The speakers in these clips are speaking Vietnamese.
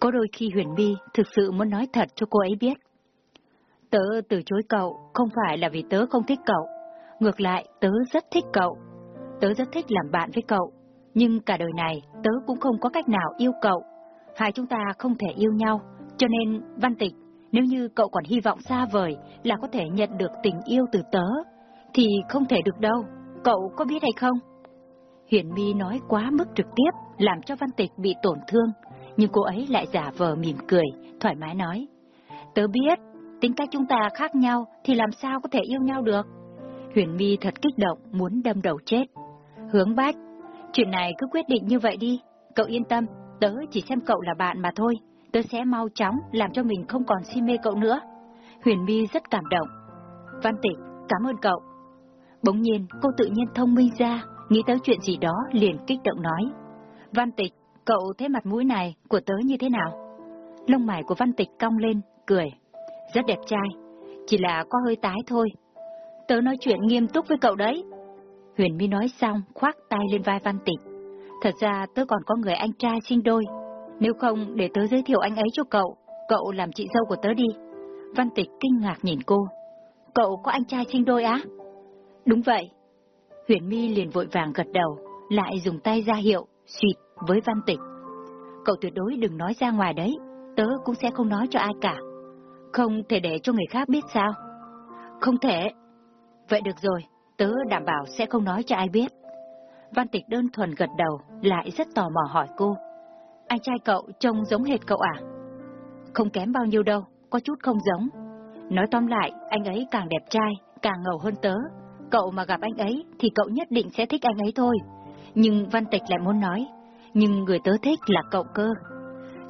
Có đôi khi Huyền My thực sự muốn nói thật cho cô ấy biết. Tớ từ chối cậu không phải là vì tớ không thích cậu. Ngược lại, tớ rất thích cậu. Tớ rất thích làm bạn với cậu. Nhưng cả đời này, tớ cũng không có cách nào yêu cậu. Hai chúng ta không thể yêu nhau. Cho nên, Văn Tịch, nếu như cậu còn hy vọng xa vời là có thể nhận được tình yêu từ tớ, thì không thể được đâu. Cậu có biết hay không? Huyền My nói quá mức trực tiếp, làm cho Văn Tịch bị tổn thương, nhưng cô ấy lại giả vờ mỉm cười, thoải mái nói. Tớ biết, tính cách chúng ta khác nhau thì làm sao có thể yêu nhau được. Huyền My thật kích động, muốn đâm đầu chết. Hướng bách, chuyện này cứ quyết định như vậy đi, cậu yên tâm, tớ chỉ xem cậu là bạn mà thôi, tớ sẽ mau chóng làm cho mình không còn si mê cậu nữa. Huyền My rất cảm động. Văn Tịch, cảm ơn cậu. Bỗng nhiên, cô tự nhiên thông minh ra, nghĩ tới chuyện gì đó liền kích động nói. Văn Tịch, cậu thấy mặt mũi này của tớ như thế nào? Lông mày của Văn Tịch cong lên, cười. Rất đẹp trai, chỉ là có hơi tái thôi. Tớ nói chuyện nghiêm túc với cậu đấy. Huyền My nói xong, khoác tay lên vai Văn Tịch. Thật ra tớ còn có người anh trai sinh đôi. Nếu không, để tớ giới thiệu anh ấy cho cậu, cậu làm chị dâu của tớ đi. Văn Tịch kinh ngạc nhìn cô. Cậu có anh trai sinh đôi á? Đúng vậy. Huyền My liền vội vàng gật đầu, lại dùng tay ra hiệu, suyệt với Văn Tịch. Cậu tuyệt đối đừng nói ra ngoài đấy, tớ cũng sẽ không nói cho ai cả. Không thể để cho người khác biết sao? Không thể. Vậy được rồi, tớ đảm bảo sẽ không nói cho ai biết. Văn Tịch đơn thuần gật đầu, lại rất tò mò hỏi cô. Anh trai cậu trông giống hệt cậu à? Không kém bao nhiêu đâu, có chút không giống. Nói tóm lại, anh ấy càng đẹp trai, càng ngầu hơn tớ. Cậu mà gặp anh ấy thì cậu nhất định sẽ thích anh ấy thôi. Nhưng Văn Tịch lại muốn nói, nhưng người tớ thích là cậu cơ.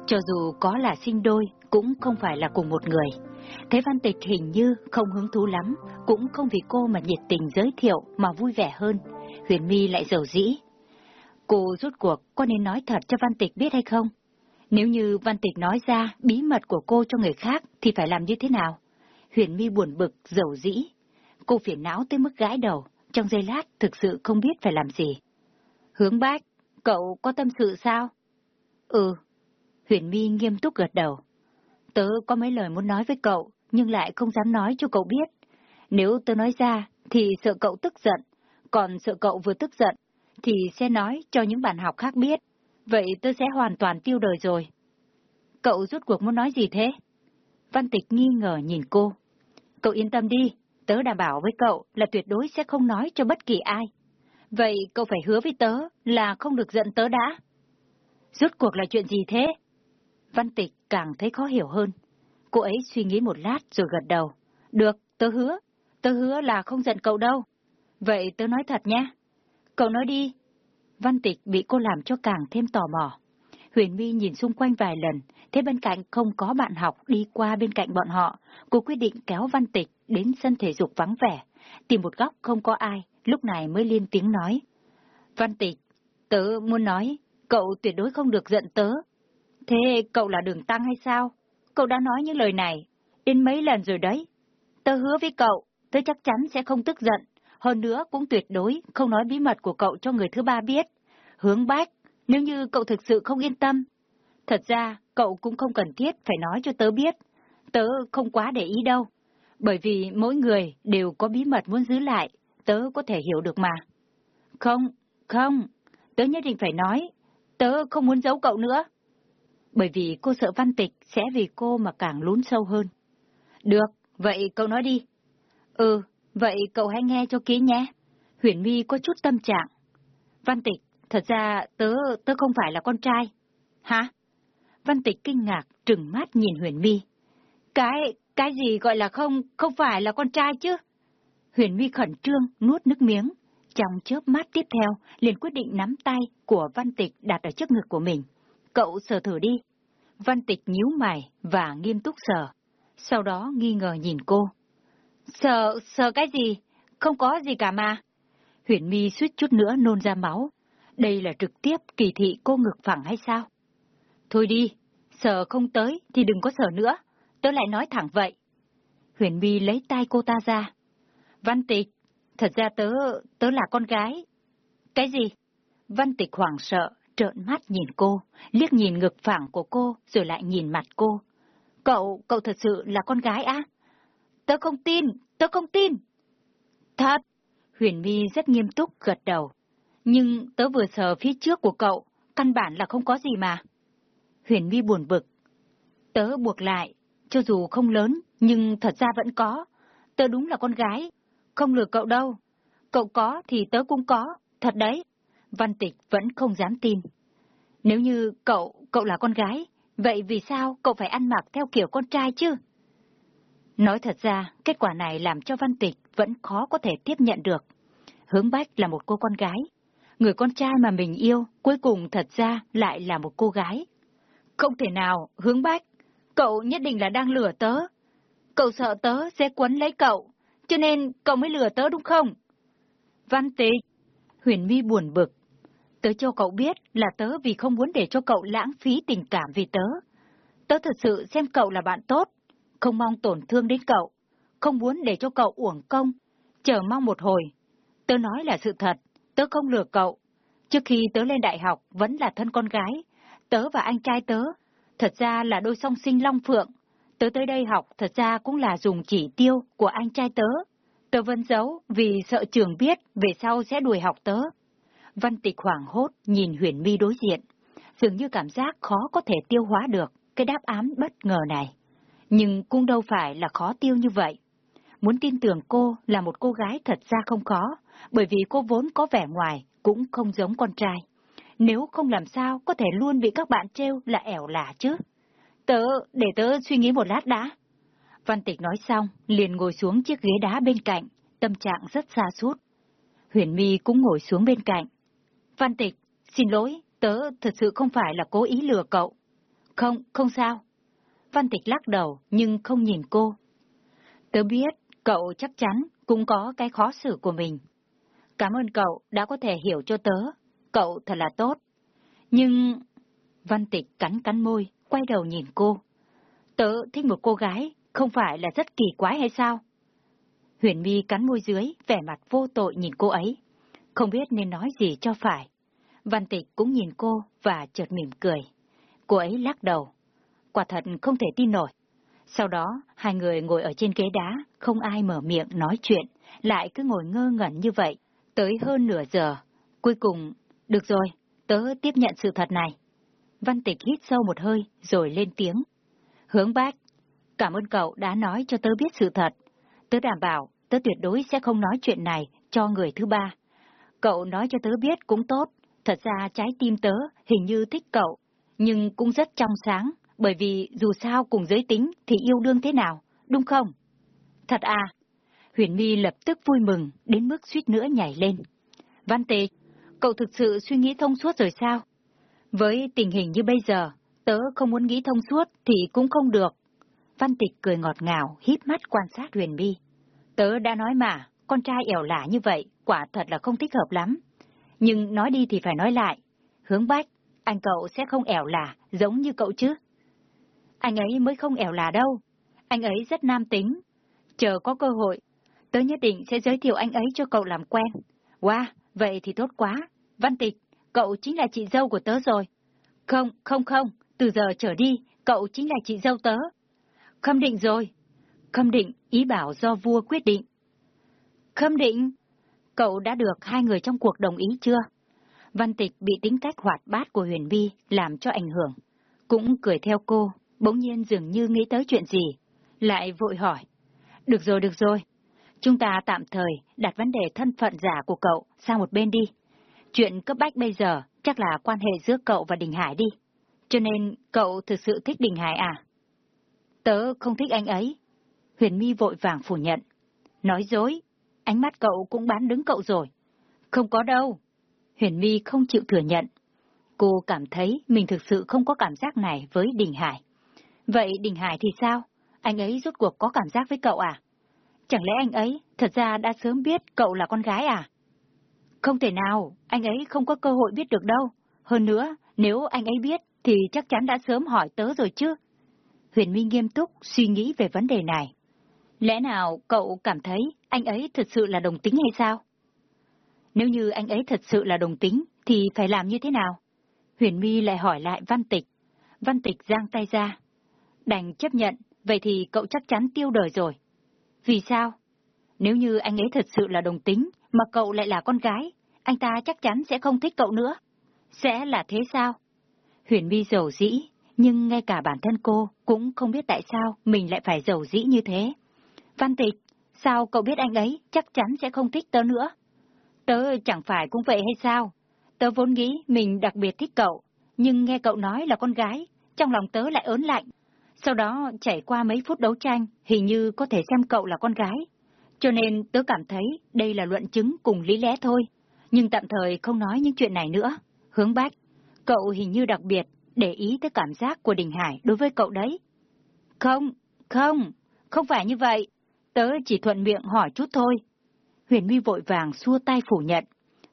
Cho dù có là sinh đôi, cũng không phải là cùng một người. Thế Văn Tịch hình như không hứng thú lắm, cũng không vì cô mà nhiệt tình giới thiệu mà vui vẻ hơn. Huyền My lại giàu dĩ. Cô rút cuộc có nên nói thật cho Văn Tịch biết hay không? Nếu như Văn Tịch nói ra bí mật của cô cho người khác thì phải làm như thế nào? Huyền My buồn bực, dầu dĩ. Cô phiền não tới mức gãi đầu, trong giây lát thực sự không biết phải làm gì. Hướng bác, cậu có tâm sự sao? Ừ. Huyền My nghiêm túc gật đầu. Tớ có mấy lời muốn nói với cậu, nhưng lại không dám nói cho cậu biết. Nếu tớ nói ra, thì sợ cậu tức giận, còn sợ cậu vừa tức giận, thì sẽ nói cho những bạn học khác biết. Vậy tớ sẽ hoàn toàn tiêu đời rồi. Cậu rút cuộc muốn nói gì thế? Văn Tịch nghi ngờ nhìn cô. Cậu yên tâm đi, tớ đảm bảo với cậu là tuyệt đối sẽ không nói cho bất kỳ ai. Vậy cậu phải hứa với tớ là không được giận tớ đã. rốt cuộc là chuyện gì thế? Văn Tịch càng thấy khó hiểu hơn. Cô ấy suy nghĩ một lát rồi gật đầu. Được, tớ hứa. Tớ hứa là không giận cậu đâu. Vậy tớ nói thật nhé. Cậu nói đi. Văn Tịch bị cô làm cho càng thêm tò mò. Huyền My nhìn xung quanh vài lần, thấy bên cạnh không có bạn học đi qua bên cạnh bọn họ. Cô quyết định kéo Văn Tịch đến sân thể dục vắng vẻ, tìm một góc không có ai, lúc này mới lên tiếng nói. Văn Tịch, tớ muốn nói, cậu tuyệt đối không được giận tớ. Thế cậu là đường tăng hay sao? Cậu đã nói những lời này, đến mấy lần rồi đấy. Tớ hứa với cậu, tớ chắc chắn sẽ không tức giận, hơn nữa cũng tuyệt đối không nói bí mật của cậu cho người thứ ba biết. Hướng bách, nếu như cậu thực sự không yên tâm. Thật ra, cậu cũng không cần thiết phải nói cho tớ biết. Tớ không quá để ý đâu. Bởi vì mỗi người đều có bí mật muốn giữ lại, tớ có thể hiểu được mà. Không, không, tớ nhất định phải nói. Tớ không muốn giấu cậu nữa. Bởi vì cô sợ văn tịch sẽ vì cô mà càng lún sâu hơn. Được, vậy cậu nói đi. Ừ, vậy cậu hãy nghe cho kỹ nhé. Huyền My có chút tâm trạng. Văn tịch, thật ra tớ, tớ không phải là con trai. Hả? Văn tịch kinh ngạc, trừng mắt nhìn Huyền My. Cái, cái gì gọi là không, không phải là con trai chứ? Huyền My khẩn trương, nuốt nước miếng. Trong chớp mắt tiếp theo, liền quyết định nắm tay của Văn Tịch đặt ở trước ngực của mình. Cậu sờ thử đi. Văn Tịch nhíu mày và nghiêm túc sờ. Sau đó nghi ngờ nhìn cô. Sờ, sờ cái gì? Không có gì cả mà. Huyền My suýt chút nữa nôn ra máu. Đây là trực tiếp kỳ thị cô ngực phẳng hay sao? Thôi đi, sờ không tới thì đừng có sờ nữa. Tớ lại nói thẳng vậy. Huyền My lấy tay cô ta ra. Văn Tịch, thật ra tớ, tớ là con gái. Cái gì? Văn Tịch hoảng sợ, trợn mắt nhìn cô, liếc nhìn ngực phẳng của cô rồi lại nhìn mặt cô. Cậu, cậu thật sự là con gái á? Tớ không tin, tớ không tin. Thật, Huyền My rất nghiêm túc gật đầu. Nhưng tớ vừa sờ phía trước của cậu, căn bản là không có gì mà. Huyền My buồn bực. Tớ buộc lại, cho dù không lớn, nhưng thật ra vẫn có. Tớ đúng là con gái, không lừa cậu đâu. Cậu có thì tớ cũng có, thật đấy. Văn Tịch vẫn không dám tin. Nếu như cậu, cậu là con gái, vậy vì sao cậu phải ăn mặc theo kiểu con trai chứ? Nói thật ra, kết quả này làm cho Văn Tịch vẫn khó có thể tiếp nhận được. Hướng Bách là một cô con gái. Người con trai mà mình yêu, cuối cùng thật ra lại là một cô gái. Không thể nào, Hướng Bách, cậu nhất định là đang lừa tớ. Cậu sợ tớ sẽ quấn lấy cậu, cho nên cậu mới lừa tớ đúng không? Văn Tịch, Huyền My buồn bực. Tớ cho cậu biết là tớ vì không muốn để cho cậu lãng phí tình cảm vì tớ. Tớ thật sự xem cậu là bạn tốt, không mong tổn thương đến cậu, không muốn để cho cậu uổng công, chờ mong một hồi. Tớ nói là sự thật, tớ không lừa cậu. Trước khi tớ lên đại học vẫn là thân con gái, tớ và anh trai tớ, thật ra là đôi song sinh long phượng. Tớ tới đây học thật ra cũng là dùng chỉ tiêu của anh trai tớ. Tớ vẫn giấu vì sợ trường biết về sau sẽ đuổi học tớ. Văn tịch hoảng hốt nhìn huyền mi đối diện, dường như cảm giác khó có thể tiêu hóa được cái đáp án bất ngờ này. Nhưng cũng đâu phải là khó tiêu như vậy. Muốn tin tưởng cô là một cô gái thật ra không khó, bởi vì cô vốn có vẻ ngoài cũng không giống con trai. Nếu không làm sao có thể luôn bị các bạn trêu là ẻo lả chứ. Tớ, để tớ suy nghĩ một lát đã. Văn Tịch nói xong, liền ngồi xuống chiếc ghế đá bên cạnh, tâm trạng rất xa sút Huyền My cũng ngồi xuống bên cạnh. Văn Tịch, xin lỗi, tớ thật sự không phải là cố ý lừa cậu. Không, không sao. Văn Tịch lắc đầu, nhưng không nhìn cô. Tớ biết, cậu chắc chắn cũng có cái khó xử của mình. Cảm ơn cậu đã có thể hiểu cho tớ. Cậu thật là tốt. Nhưng... Văn Tịch cắn cắn môi, quay đầu nhìn cô. Tớ thích một cô gái, không phải là rất kỳ quái hay sao? Huyền My cắn môi dưới, vẻ mặt vô tội nhìn cô ấy. Không biết nên nói gì cho phải. Văn Tịch cũng nhìn cô và chợt mỉm cười. Cô ấy lắc đầu. Quả thật không thể tin nổi. Sau đó, hai người ngồi ở trên ghế đá, không ai mở miệng nói chuyện, lại cứ ngồi ngơ ngẩn như vậy, tới hơn nửa giờ. Cuối cùng, được rồi, tớ tiếp nhận sự thật này. Văn Tịch hít sâu một hơi, rồi lên tiếng. Hướng bác, cảm ơn cậu đã nói cho tớ biết sự thật. Tớ đảm bảo, tớ tuyệt đối sẽ không nói chuyện này cho người thứ ba. Cậu nói cho tớ biết cũng tốt, thật ra trái tim tớ hình như thích cậu, nhưng cũng rất trong sáng, bởi vì dù sao cùng giới tính thì yêu đương thế nào, đúng không? Thật à? Huyền My lập tức vui mừng, đến mức suýt nữa nhảy lên. Văn Tề, cậu thực sự suy nghĩ thông suốt rồi sao? Với tình hình như bây giờ, tớ không muốn nghĩ thông suốt thì cũng không được. Văn Tịch cười ngọt ngào, híp mắt quan sát Huyền bi Tớ đã nói mà, con trai ẻo lả như vậy, quả thật là không thích hợp lắm. Nhưng nói đi thì phải nói lại. Hướng bách, anh cậu sẽ không ẻo lả, giống như cậu chứ. Anh ấy mới không ẻo lả đâu. Anh ấy rất nam tính. Chờ có cơ hội, tớ nhất định sẽ giới thiệu anh ấy cho cậu làm quen. Wow, vậy thì tốt quá. Văn Tịch, cậu chính là chị dâu của tớ rồi. Không, không không, từ giờ trở đi, cậu chính là chị dâu tớ. Khâm định rồi. Khâm định, ý bảo do vua quyết định. Khâm định, cậu đã được hai người trong cuộc đồng ý chưa? Văn Tịch bị tính cách hoạt bát của Huyền Vi làm cho ảnh hưởng. Cũng cười theo cô, bỗng nhiên dường như nghĩ tới chuyện gì. Lại vội hỏi. Được rồi, được rồi. Chúng ta tạm thời đặt vấn đề thân phận giả của cậu sang một bên đi. Chuyện cấp bách bây giờ chắc là quan hệ giữa cậu và Đình Hải đi. Cho nên cậu thực sự thích Đình Hải à? Tớ không thích anh ấy. Huyền My vội vàng phủ nhận. Nói dối, ánh mắt cậu cũng bán đứng cậu rồi. Không có đâu. Huyền My không chịu thừa nhận. Cô cảm thấy mình thực sự không có cảm giác này với Đình Hải. Vậy Đình Hải thì sao? Anh ấy rốt cuộc có cảm giác với cậu à? Chẳng lẽ anh ấy thật ra đã sớm biết cậu là con gái à? Không thể nào, anh ấy không có cơ hội biết được đâu. Hơn nữa, nếu anh ấy biết thì chắc chắn đã sớm hỏi tớ rồi chứ. Huyền My nghiêm túc suy nghĩ về vấn đề này. Lẽ nào cậu cảm thấy anh ấy thật sự là đồng tính hay sao? Nếu như anh ấy thật sự là đồng tính, thì phải làm như thế nào? Huyền My lại hỏi lại Văn Tịch. Văn Tịch giang tay ra. Đành chấp nhận, vậy thì cậu chắc chắn tiêu đời rồi. Vì sao? Nếu như anh ấy thật sự là đồng tính, mà cậu lại là con gái, anh ta chắc chắn sẽ không thích cậu nữa. Sẽ là thế sao? Huyền My giàu dĩ, nhưng ngay cả bản thân cô cũng không biết tại sao mình lại phải giàu dĩ như thế. Văn Tịch, sao cậu biết anh ấy chắc chắn sẽ không thích tớ nữa? Tớ chẳng phải cũng vậy hay sao? Tớ vốn nghĩ mình đặc biệt thích cậu, nhưng nghe cậu nói là con gái, trong lòng tớ lại ớn lạnh. Sau đó trải qua mấy phút đấu tranh, hình như có thể xem cậu là con gái. Cho nên tớ cảm thấy đây là luận chứng cùng lý lẽ thôi, nhưng tạm thời không nói những chuyện này nữa. Hướng Bách, cậu hình như đặc biệt để ý tới cảm giác của Đình Hải đối với cậu đấy. Không, không, không phải như vậy. Tớ chỉ thuận miệng hỏi chút thôi. Huyền My vội vàng xua tay phủ nhận.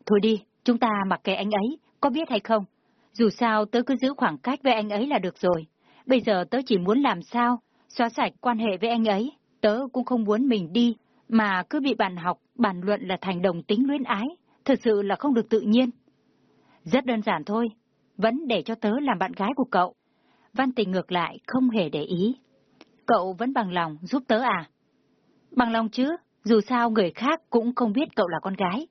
Thôi đi, chúng ta mặc kệ anh ấy, có biết hay không? Dù sao tớ cứ giữ khoảng cách với anh ấy là được rồi. Bây giờ tớ chỉ muốn làm sao, xóa sạch quan hệ với anh ấy. Tớ cũng không muốn mình đi, mà cứ bị bạn học, bàn luận là thành đồng tính luyến ái. Thật sự là không được tự nhiên. Rất đơn giản thôi, vẫn để cho tớ làm bạn gái của cậu. Văn tình ngược lại không hề để ý. Cậu vẫn bằng lòng giúp tớ à? Bằng lòng chứ, dù sao người khác cũng không biết cậu là con gái.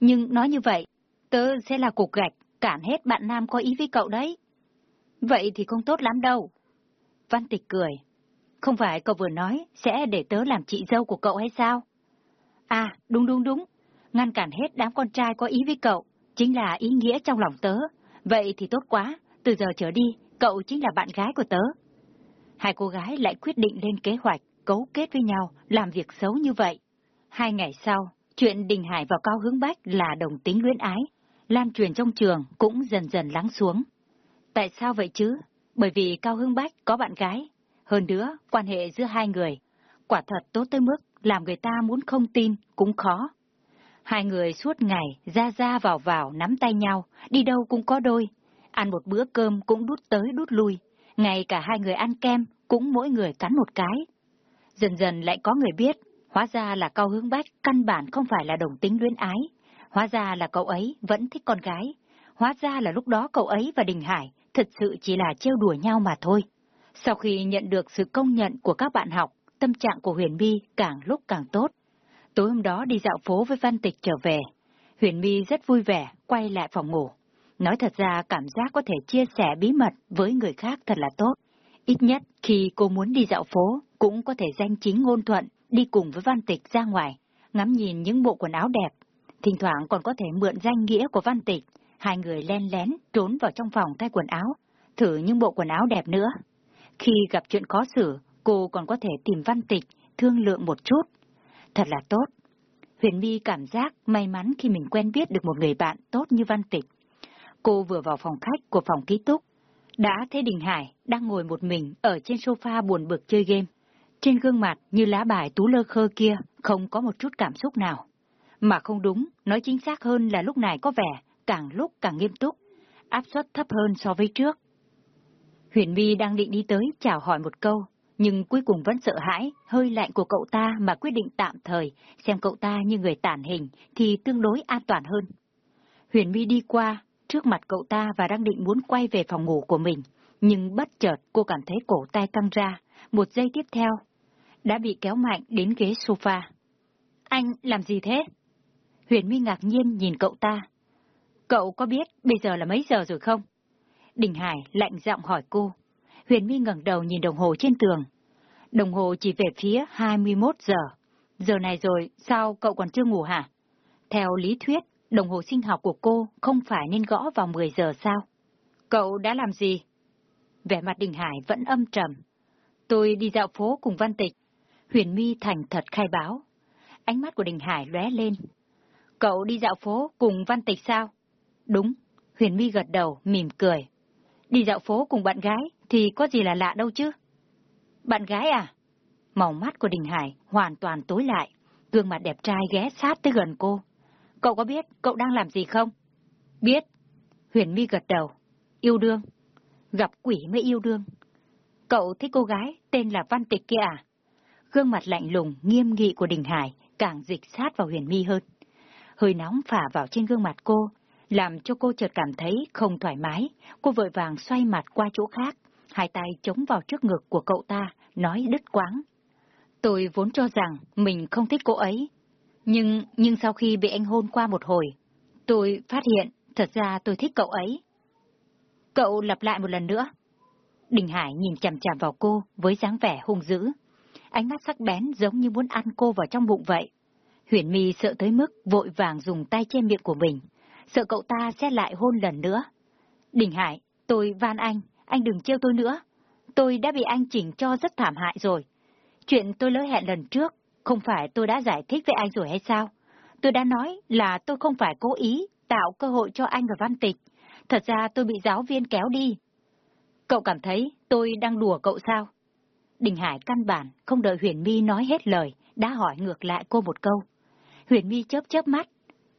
Nhưng nói như vậy, tớ sẽ là cục gạch, cản hết bạn nam có ý với cậu đấy. Vậy thì không tốt lắm đâu. Văn tịch cười. Không phải cậu vừa nói sẽ để tớ làm chị dâu của cậu hay sao? À, đúng đúng đúng. Ngăn cản hết đám con trai có ý với cậu, chính là ý nghĩa trong lòng tớ. Vậy thì tốt quá, từ giờ trở đi, cậu chính là bạn gái của tớ. Hai cô gái lại quyết định lên kế hoạch, cấu kết với nhau, làm việc xấu như vậy. Hai ngày sau, chuyện Đình Hải và Cao Hướng Bách là đồng tính luyến ái, lan truyền trong trường cũng dần dần lắng xuống. Tại sao vậy chứ? Bởi vì Cao Hưng Bách có bạn gái. Hơn nữa, quan hệ giữa hai người, quả thật tốt tới mức làm người ta muốn không tin cũng khó. Hai người suốt ngày ra ra vào vào nắm tay nhau, đi đâu cũng có đôi. Ăn một bữa cơm cũng đút tới đút lui. ngay cả hai người ăn kem cũng mỗi người cắn một cái. Dần dần lại có người biết, hóa ra là Cao Hướng Bách căn bản không phải là đồng tính luyến ái. Hóa ra là cậu ấy vẫn thích con gái. Hóa ra là lúc đó cậu ấy và Đình Hải thật sự chỉ là trêu đùa nhau mà thôi. Sau khi nhận được sự công nhận của các bạn học, tâm trạng của Huyền My càng lúc càng tốt. Tối hôm đó đi dạo phố với Văn Tịch trở về. Huyền My rất vui vẻ, quay lại phòng ngủ. Nói thật ra cảm giác có thể chia sẻ bí mật với người khác thật là tốt. Ít nhất khi cô muốn đi dạo phố, cũng có thể danh chính ngôn thuận, đi cùng với Văn Tịch ra ngoài, ngắm nhìn những bộ quần áo đẹp. Thỉnh thoảng còn có thể mượn danh nghĩa của Văn Tịch, hai người len lén trốn vào trong phòng thay quần áo, thử những bộ quần áo đẹp nữa. Khi gặp chuyện khó xử, cô còn có thể tìm Văn Tịch, thương lượng một chút. Thật là tốt. Huyền My cảm giác may mắn khi mình quen biết được một người bạn tốt như Văn Tịch. Cô vừa vào phòng khách của phòng ký túc, đã thấy Đình Hải đang ngồi một mình ở trên sofa buồn bực chơi game. Trên gương mặt như lá bài tú lơ khơ kia không có một chút cảm xúc nào. Mà không đúng, nói chính xác hơn là lúc này có vẻ càng lúc càng nghiêm túc, áp suất thấp hơn so với trước. Huyền My đang định đi tới chào hỏi một câu, nhưng cuối cùng vẫn sợ hãi, hơi lạnh của cậu ta mà quyết định tạm thời, xem cậu ta như người tản hình thì tương đối an toàn hơn. Huyền My đi qua, trước mặt cậu ta và đang định muốn quay về phòng ngủ của mình, nhưng bất chợt cô cảm thấy cổ tay căng ra, một giây tiếp theo, đã bị kéo mạnh đến ghế sofa. Anh làm gì thế? Huyền My ngạc nhiên nhìn cậu ta. Cậu có biết bây giờ là mấy giờ rồi không? Đình Hải lạnh giọng hỏi cô. Huyền My ngẩng đầu nhìn đồng hồ trên tường. Đồng hồ chỉ về phía 21 giờ. Giờ này rồi, sao cậu còn chưa ngủ hả? Theo lý thuyết, đồng hồ sinh học của cô không phải nên gõ vào 10 giờ sao? Cậu đã làm gì? Vẻ mặt Đình Hải vẫn âm trầm. Tôi đi dạo phố cùng Văn Tịch. Huyền My thành thật khai báo. Ánh mắt của Đình Hải lóe lên. Cậu đi dạo phố cùng Văn Tịch sao? Đúng. Huyền My gật đầu, mỉm cười. Đi dạo phố cùng bạn gái thì có gì là lạ đâu chứ? Bạn gái à? Màu mắt của Đình Hải hoàn toàn tối lại, gương mặt đẹp trai ghé sát tới gần cô. Cậu có biết cậu đang làm gì không? Biết. Huyền My gật đầu. Yêu đương. Gặp quỷ mới yêu đương. Cậu thích cô gái tên là Văn Tịch kia à? Gương mặt lạnh lùng, nghiêm nghị của Đình Hải càng dịch sát vào Huyền My hơn. Hơi nóng phả vào trên gương mặt cô, làm cho cô chợt cảm thấy không thoải mái. Cô vội vàng xoay mặt qua chỗ khác, hai tay chống vào trước ngực của cậu ta, nói đứt quáng. Tôi vốn cho rằng mình không thích cô ấy, nhưng nhưng sau khi bị anh hôn qua một hồi, tôi phát hiện thật ra tôi thích cậu ấy. Cậu lặp lại một lần nữa. Đình Hải nhìn chằm chằm vào cô với dáng vẻ hung dữ. Ánh mắt sắc bén giống như muốn ăn cô vào trong bụng vậy. Huyền My sợ tới mức vội vàng dùng tay che miệng của mình, sợ cậu ta sẽ lại hôn lần nữa. Đình Hải, tôi van anh, anh đừng trêu tôi nữa. Tôi đã bị anh chỉnh cho rất thảm hại rồi. Chuyện tôi lỡ hẹn lần trước, không phải tôi đã giải thích với anh rồi hay sao? Tôi đã nói là tôi không phải cố ý tạo cơ hội cho anh và Văn Tịch. Thật ra tôi bị giáo viên kéo đi. Cậu cảm thấy tôi đang đùa cậu sao? Đình Hải căn bản không đợi Huyền My nói hết lời, đã hỏi ngược lại cô một câu. Huyền My chớp chớp mắt.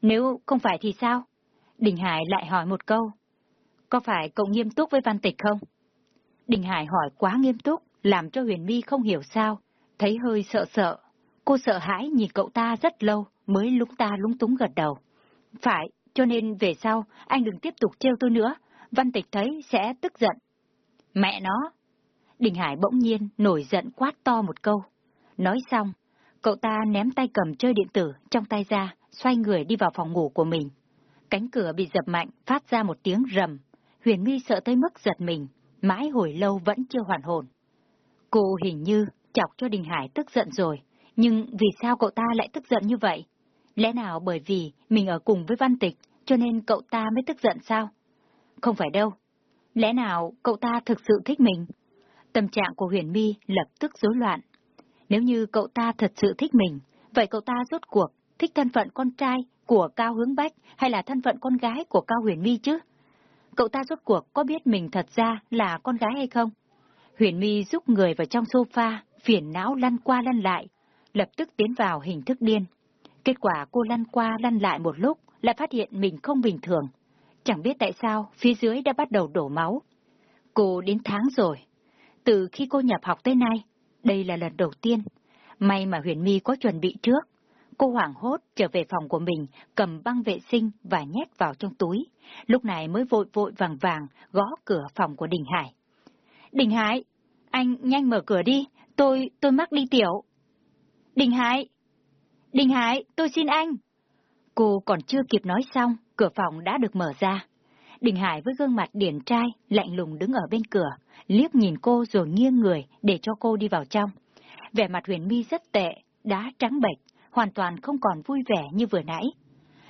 Nếu không phải thì sao? Đình Hải lại hỏi một câu. Có phải cậu nghiêm túc với Văn Tịch không? Đình Hải hỏi quá nghiêm túc, làm cho Huyền My không hiểu sao, thấy hơi sợ sợ. Cô sợ hãi nhìn cậu ta rất lâu mới lúng ta lúng túng gật đầu. Phải, cho nên về sau, anh đừng tiếp tục trêu tôi nữa, Văn Tịch thấy sẽ tức giận. Mẹ nó! Đình Hải bỗng nhiên nổi giận quát to một câu. Nói xong, cậu ta ném tay cầm chơi điện tử trong tay ra, xoay người đi vào phòng ngủ của mình. Cánh cửa bị dập mạnh, phát ra một tiếng rầm. Huyền My sợ tới mức giật mình, mãi hồi lâu vẫn chưa hoàn hồn. Cô hình như chọc cho Đình Hải tức giận rồi, nhưng vì sao cậu ta lại tức giận như vậy? Lẽ nào bởi vì mình ở cùng với Văn Tịch, cho nên cậu ta mới tức giận sao? Không phải đâu. Lẽ nào cậu ta thực sự thích mình? Tâm trạng của Huyền My lập tức rối loạn. Nếu như cậu ta thật sự thích mình, vậy cậu ta rốt cuộc thích thân phận con trai của Cao Hướng Bách hay là thân phận con gái của Cao Huyền My chứ? Cậu ta rốt cuộc có biết mình thật ra là con gái hay không? Huyền My giúp người vào trong sofa, phiền não lăn qua lăn lại, lập tức tiến vào hình thức điên. Kết quả cô lăn qua lăn lại một lúc, lại phát hiện mình không bình thường. Chẳng biết tại sao, phía dưới đã bắt đầu đổ máu. Cô đến tháng rồi. Từ khi cô nhập học tới nay, đây là lần đầu tiên. May mà Huyền My có chuẩn bị trước. Cô hoảng hốt trở về phòng của mình, cầm băng vệ sinh và nhét vào trong túi. Lúc này mới vội vội vàng vàng gõ cửa phòng của Đình Hải. Đình Hải, anh nhanh mở cửa đi, tôi, tôi mắc đi tiểu. Đình Hải! Đình Hải, tôi xin anh! Cô còn chưa kịp nói xong, cửa phòng đã được mở ra. Đình Hải với gương mặt điển trai, lạnh lùng đứng ở bên cửa, liếc nhìn cô rồi nghiêng người để cho cô đi vào trong. Vẻ mặt huyền mi rất tệ, đá trắng bệch, hoàn toàn không còn vui vẻ như vừa nãy.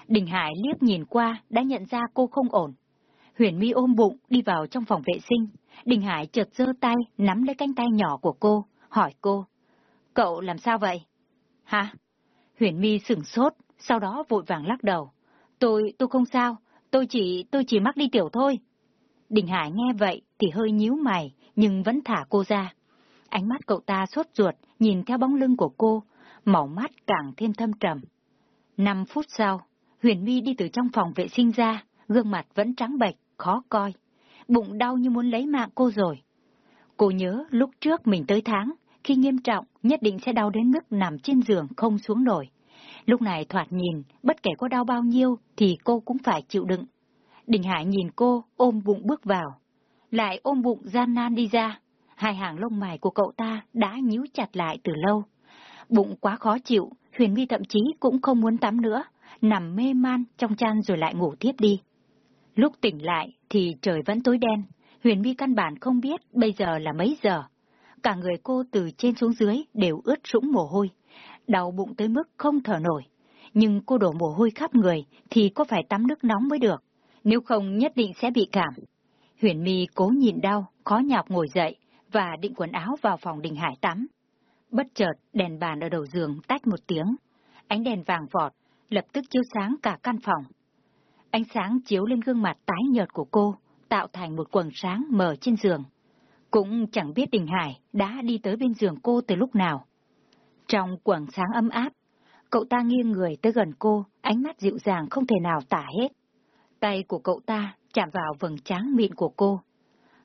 Đình Hải liếc nhìn qua đã nhận ra cô không ổn. Huyền mi ôm bụng đi vào trong phòng vệ sinh. Đình Hải chợt giơ tay nắm lấy cánh tay nhỏ của cô, hỏi cô. Cậu làm sao vậy? Hả? Huyền mi sửng sốt, sau đó vội vàng lắc đầu. Tôi, tôi không sao, tôi chỉ, tôi chỉ mắc đi tiểu thôi. Đình Hải nghe vậy thì hơi nhíu mày, nhưng vẫn thả cô ra. Ánh mắt cậu ta sốt ruột, nhìn theo bóng lưng của cô, màu mắt càng thêm thâm trầm. Năm phút sau, Huyền My đi từ trong phòng vệ sinh ra, gương mặt vẫn trắng bệch, khó coi. Bụng đau như muốn lấy mạng cô rồi. Cô nhớ lúc trước mình tới tháng, khi nghiêm trọng, nhất định sẽ đau đến mức nằm trên giường không xuống nổi. Lúc này thoạt nhìn, bất kể có đau bao nhiêu thì cô cũng phải chịu đựng. Đình Hải nhìn cô, ôm bụng bước vào. Lại ôm bụng gian nan đi ra. Hai hàng lông mày của cậu ta đã nhíu chặt lại từ lâu. Bụng quá khó chịu, Huyền My thậm chí cũng không muốn tắm nữa, nằm mê man trong chăn rồi lại ngủ tiếp đi. Lúc tỉnh lại thì trời vẫn tối đen, Huyền My căn bản không biết bây giờ là mấy giờ. Cả người cô từ trên xuống dưới đều ướt sũng mồ hôi, đau bụng tới mức không thở nổi. Nhưng cô đổ mồ hôi khắp người thì có phải tắm nước nóng mới được, nếu không nhất định sẽ bị cảm. Huyền My cố nhịn đau, khó nhọc ngồi dậy và định quần áo vào phòng Đình Hải tắm. Bất chợt, đèn bàn ở đầu giường tách một tiếng. Ánh đèn vàng vọt, lập tức chiếu sáng cả căn phòng. Ánh sáng chiếu lên gương mặt tái nhợt của cô, tạo thành một quầng sáng mờ trên giường. Cũng chẳng biết Đình Hải đã đi tới bên giường cô từ lúc nào. Trong quầng sáng ấm áp, cậu ta nghiêng người tới gần cô, ánh mắt dịu dàng không thể nào tả hết. Tay của cậu ta chạm vào vầng trán mịn của cô,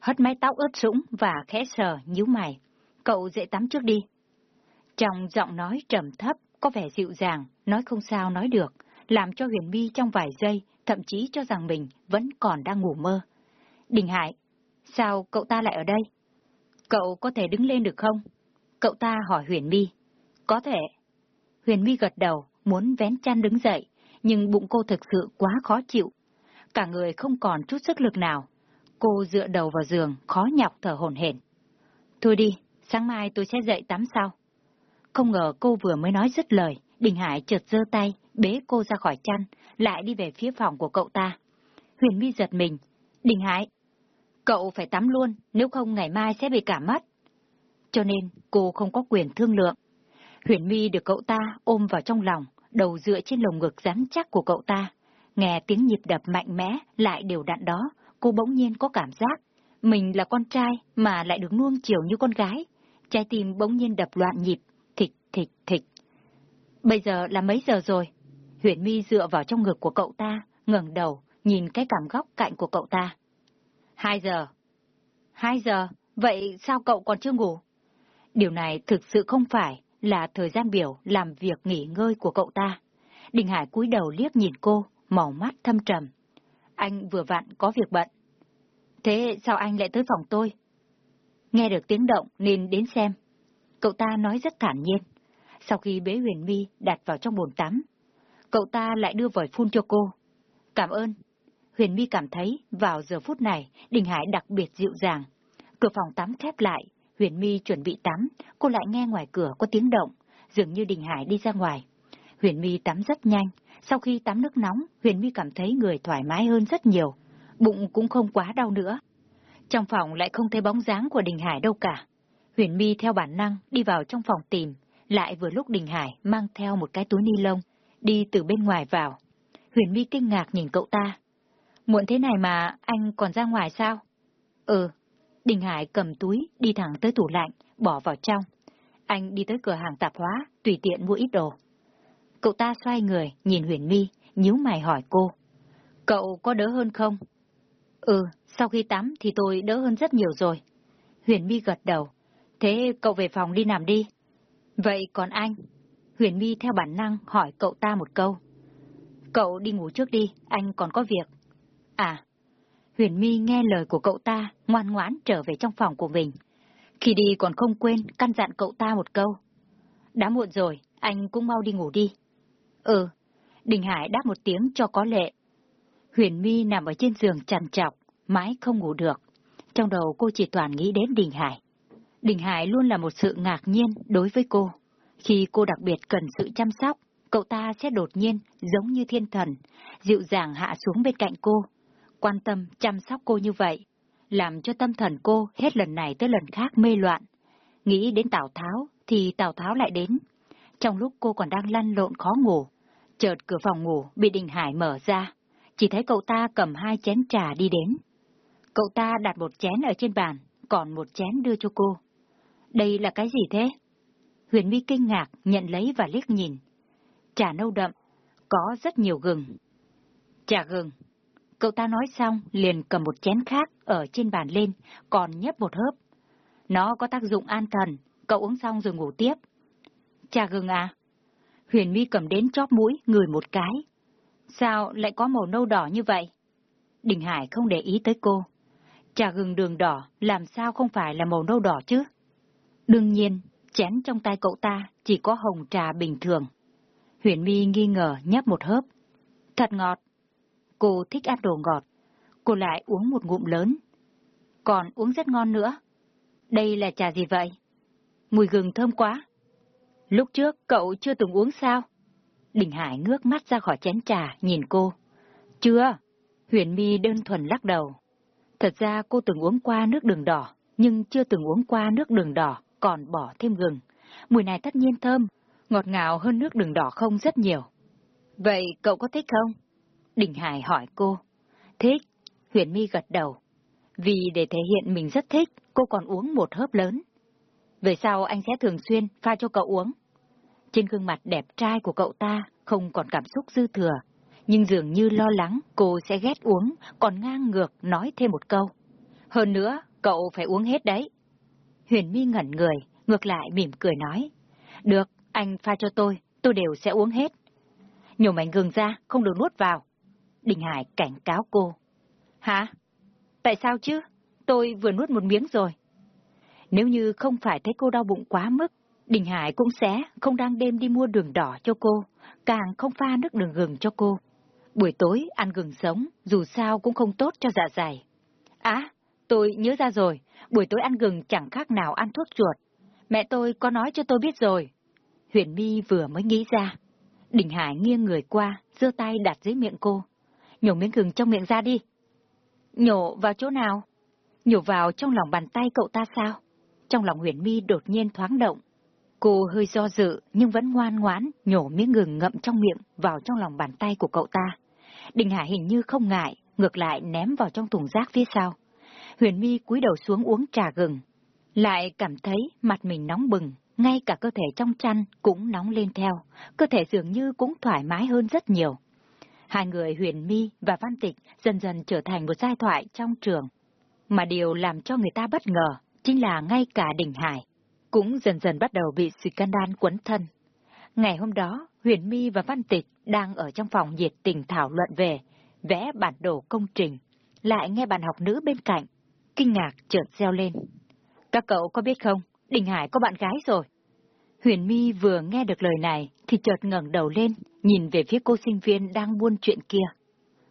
hất mái tóc ướt sũng và khẽ sờ nhíu mày. Cậu dậy tắm trước đi. Trong giọng nói trầm thấp, có vẻ dịu dàng, nói không sao nói được, làm cho Huyền My trong vài giây thậm chí cho rằng mình vẫn còn đang ngủ mơ. Đình Hải, sao cậu ta lại ở đây? Cậu có thể đứng lên được không? Cậu ta hỏi Huyền My. Có thể. Huyền My gật đầu, muốn vén chăn đứng dậy, nhưng bụng cô thực sự quá khó chịu. Cả người không còn chút sức lực nào. Cô dựa đầu vào giường, khó nhọc thở hổn hển. Thôi đi, sáng mai tôi sẽ dậy tắm sau. Không ngờ cô vừa mới nói dứt lời, Đình Hải chợt giơ tay, bế cô ra khỏi chăn, lại đi về phía phòng của cậu ta. Huyền My giật mình. Đình Hải, cậu phải tắm luôn, nếu không ngày mai sẽ bị cảm mất. Cho nên cô không có quyền thương lượng. Huyền My được cậu ta ôm vào trong lòng, đầu dựa trên lồng ngực rắn chắc của cậu ta. Nghe tiếng nhịp đập mạnh mẽ lại đều đặn đó, cô bỗng nhiên có cảm giác mình là con trai mà lại được nuông chiều như con gái. Trái tim bỗng nhiên đập loạn nhịp, thịch thịch. Bây giờ là mấy giờ rồi? Huyền My dựa vào trong ngực của cậu ta, ngẩng đầu, nhìn cái cảm góc cạnh của cậu ta. Hai giờ. Hai giờ? Vậy sao cậu còn chưa ngủ? Điều này thực sự không phải là thời gian biểu làm việc nghỉ ngơi của cậu ta. Đình Hải cúi đầu liếc nhìn cô, màu mắt thâm trầm. Anh vừa vặn có việc bận. Thế sao anh lại tới phòng tôi? Nghe được tiếng động nên đến xem. Cậu ta nói rất thản nhiên. Sau khi bế huyền mi đặt vào trong bồn tắm, cậu ta lại đưa vòi phun cho cô. Cảm ơn. Huyền mi cảm thấy vào giờ phút này Đình Hải đặc biệt dịu dàng. Cửa phòng tắm khép lại, Huyền mi chuẩn bị tắm, cô lại nghe ngoài cửa có tiếng động, dường như Đình Hải đi ra ngoài. Huyền mi tắm rất nhanh, sau khi tắm nước nóng, Huyền mi cảm thấy người thoải mái hơn rất nhiều, bụng cũng không quá đau nữa. Trong phòng lại không thấy bóng dáng của Đình Hải đâu cả. Huyền mi theo bản năng đi vào trong phòng tìm, lại vừa lúc Đình Hải mang theo một cái túi ni lông, đi từ bên ngoài vào. Huyền My kinh ngạc nhìn cậu ta. Muộn thế này mà anh còn ra ngoài sao? Ừ. Đình Hải cầm túi, đi thẳng tới tủ lạnh, bỏ vào trong. Anh đi tới cửa hàng tạp hóa, tùy tiện mua ít đồ. Cậu ta xoay người, nhìn Huyền My nhíu mày hỏi cô. Cậu có đỡ hơn không? Ừ, sau khi tắm thì tôi đỡ hơn rất nhiều rồi. Huyền My gật đầu. Thế cậu về phòng đi nằm đi. Vậy còn anh? Huyền My theo bản năng hỏi cậu ta một câu. Cậu đi ngủ trước đi, anh còn có việc. À, Huyền My nghe lời của cậu ta, ngoan ngoãn trở về trong phòng của mình. Khi đi còn không quên căn dặn cậu ta một câu. Đã muộn rồi, anh cũng mau đi ngủ đi. Ừ, Đình Hải đáp một tiếng cho có lệ. Huyền My nằm ở trên giường trằn trọc, mãi không ngủ được. Trong đầu cô chỉ toàn nghĩ đến Đình Hải. Đình Hải luôn là một sự ngạc nhiên đối với cô. Khi cô đặc biệt cần sự chăm sóc, cậu ta sẽ đột nhiên giống như thiên thần, dịu dàng hạ xuống bên cạnh cô, quan tâm chăm sóc cô như vậy, làm cho tâm thần cô hết lần này tới lần khác mê loạn. Nghĩ đến Tào Tháo thì Tào Tháo lại đến. Trong lúc cô còn đang lăn lộn khó ngủ, chợt cửa phòng ngủ bị Đình Hải mở ra, chỉ thấy cậu ta cầm hai chén trà đi đến. Cậu ta đặt một chén ở trên bàn, còn một chén đưa cho cô. Đây là cái gì thế? Huyền My kinh ngạc, nhận lấy và liếc nhìn. Trà nâu đậm, có rất nhiều gừng. Trà gừng. Cậu ta nói xong, liền cầm một chén khác ở trên bàn lên, còn nhấp một hớp. Nó có tác dụng an thần, cậu uống xong rồi ngủ tiếp. Trà gừng à? Huyền My cầm đến chóp mũi, ngửi một cái. Sao lại có màu nâu đỏ như vậy? Đình Hải không để ý tới cô. Trà gừng đường đỏ làm sao không phải là màu nâu đỏ chứ? Đương nhiên, chén trong tay cậu ta chỉ có hồng trà bình thường. Huyền My nghi ngờ nhấp một hớp. Thật ngọt. Cô thích ăn đồ ngọt. Cô lại uống một ngụm lớn. Còn uống rất ngon nữa. Đây là trà gì vậy? Mùi gừng thơm quá. Lúc trước cậu chưa từng uống sao? Đình Hải ngước mắt ra khỏi chén trà, nhìn cô. Chưa. Huyền My đơn thuần lắc đầu. Thật ra cô từng uống qua nước đường đỏ, nhưng chưa từng uống qua nước đường đỏ còn bỏ thêm gừng. Mùi này tất nhiên thơm, ngọt ngào hơn nước đường đỏ không rất nhiều. Vậy cậu có thích không? Đình Hải hỏi cô. Thích. Huyền My gật đầu. Vì để thể hiện mình rất thích, cô còn uống một hớp lớn. Về sau anh sẽ thường xuyên pha cho cậu uống. Trên gương mặt đẹp trai của cậu ta không còn cảm xúc dư thừa, nhưng dường như lo lắng cô sẽ ghét uống, còn ngang ngược nói thêm một câu. Hơn nữa, cậu phải uống hết đấy. Huyền Mi ngẩn người, ngược lại mỉm cười nói. Được, anh pha cho tôi, tôi đều sẽ uống hết. Nhổ mảnh gừng ra, không được nuốt vào. Đình Hải cảnh cáo cô. Hả? Tại sao chứ? Tôi vừa nuốt một miếng rồi. Nếu như không phải thấy cô đau bụng quá mức, Đình Hải cũng sẽ không đang đêm đi mua đường đỏ cho cô, càng không pha nước đường gừng cho cô. Buổi tối ăn gừng sống, dù sao cũng không tốt cho dạ dày. Á, tôi nhớ ra rồi, buổi tối ăn gừng chẳng khác nào ăn thuốc chuột. Mẹ tôi có nói cho tôi biết rồi. Huyền My vừa mới nghĩ ra. Đình Hải nghiêng người qua, giơ tay đặt dưới miệng cô. Nhổ miếng gừng trong miệng ra đi. Nhổ vào chỗ nào? Nhổ vào trong lòng bàn tay cậu ta sao? Trong lòng Huyền My đột nhiên thoáng động. Cô hơi do dự nhưng vẫn ngoan ngoãn nhổ miếng gừng ngậm trong miệng vào trong lòng bàn tay của cậu ta. Đình Hải hình như không ngại, ngược lại ném vào trong thùng rác phía sau. Huyền Mi cúi đầu xuống uống trà gừng, lại cảm thấy mặt mình nóng bừng, ngay cả cơ thể trong chăn cũng nóng lên theo, cơ thể dường như cũng thoải mái hơn rất nhiều. Hai người Huyền Mi và Văn Tịch dần dần trở thành một giai thoại trong trường. Mà điều làm cho người ta bất ngờ chính là ngay cả Đình Hải cũng dần dần bắt đầu bị scandal quấn thân. Ngày hôm đó, Huyền Mi và Văn Tịch đang ở trong phòng nhiệt tình thảo luận về, vẽ bản đồ công trình, lại nghe bạn học nữ bên cạnh, kinh ngạc chợt reo lên. Các cậu có biết không, Đình Hải có bạn gái rồi. Huyền My vừa nghe được lời này thì chợt ngẩng đầu lên, nhìn về phía cô sinh viên đang buôn chuyện kia.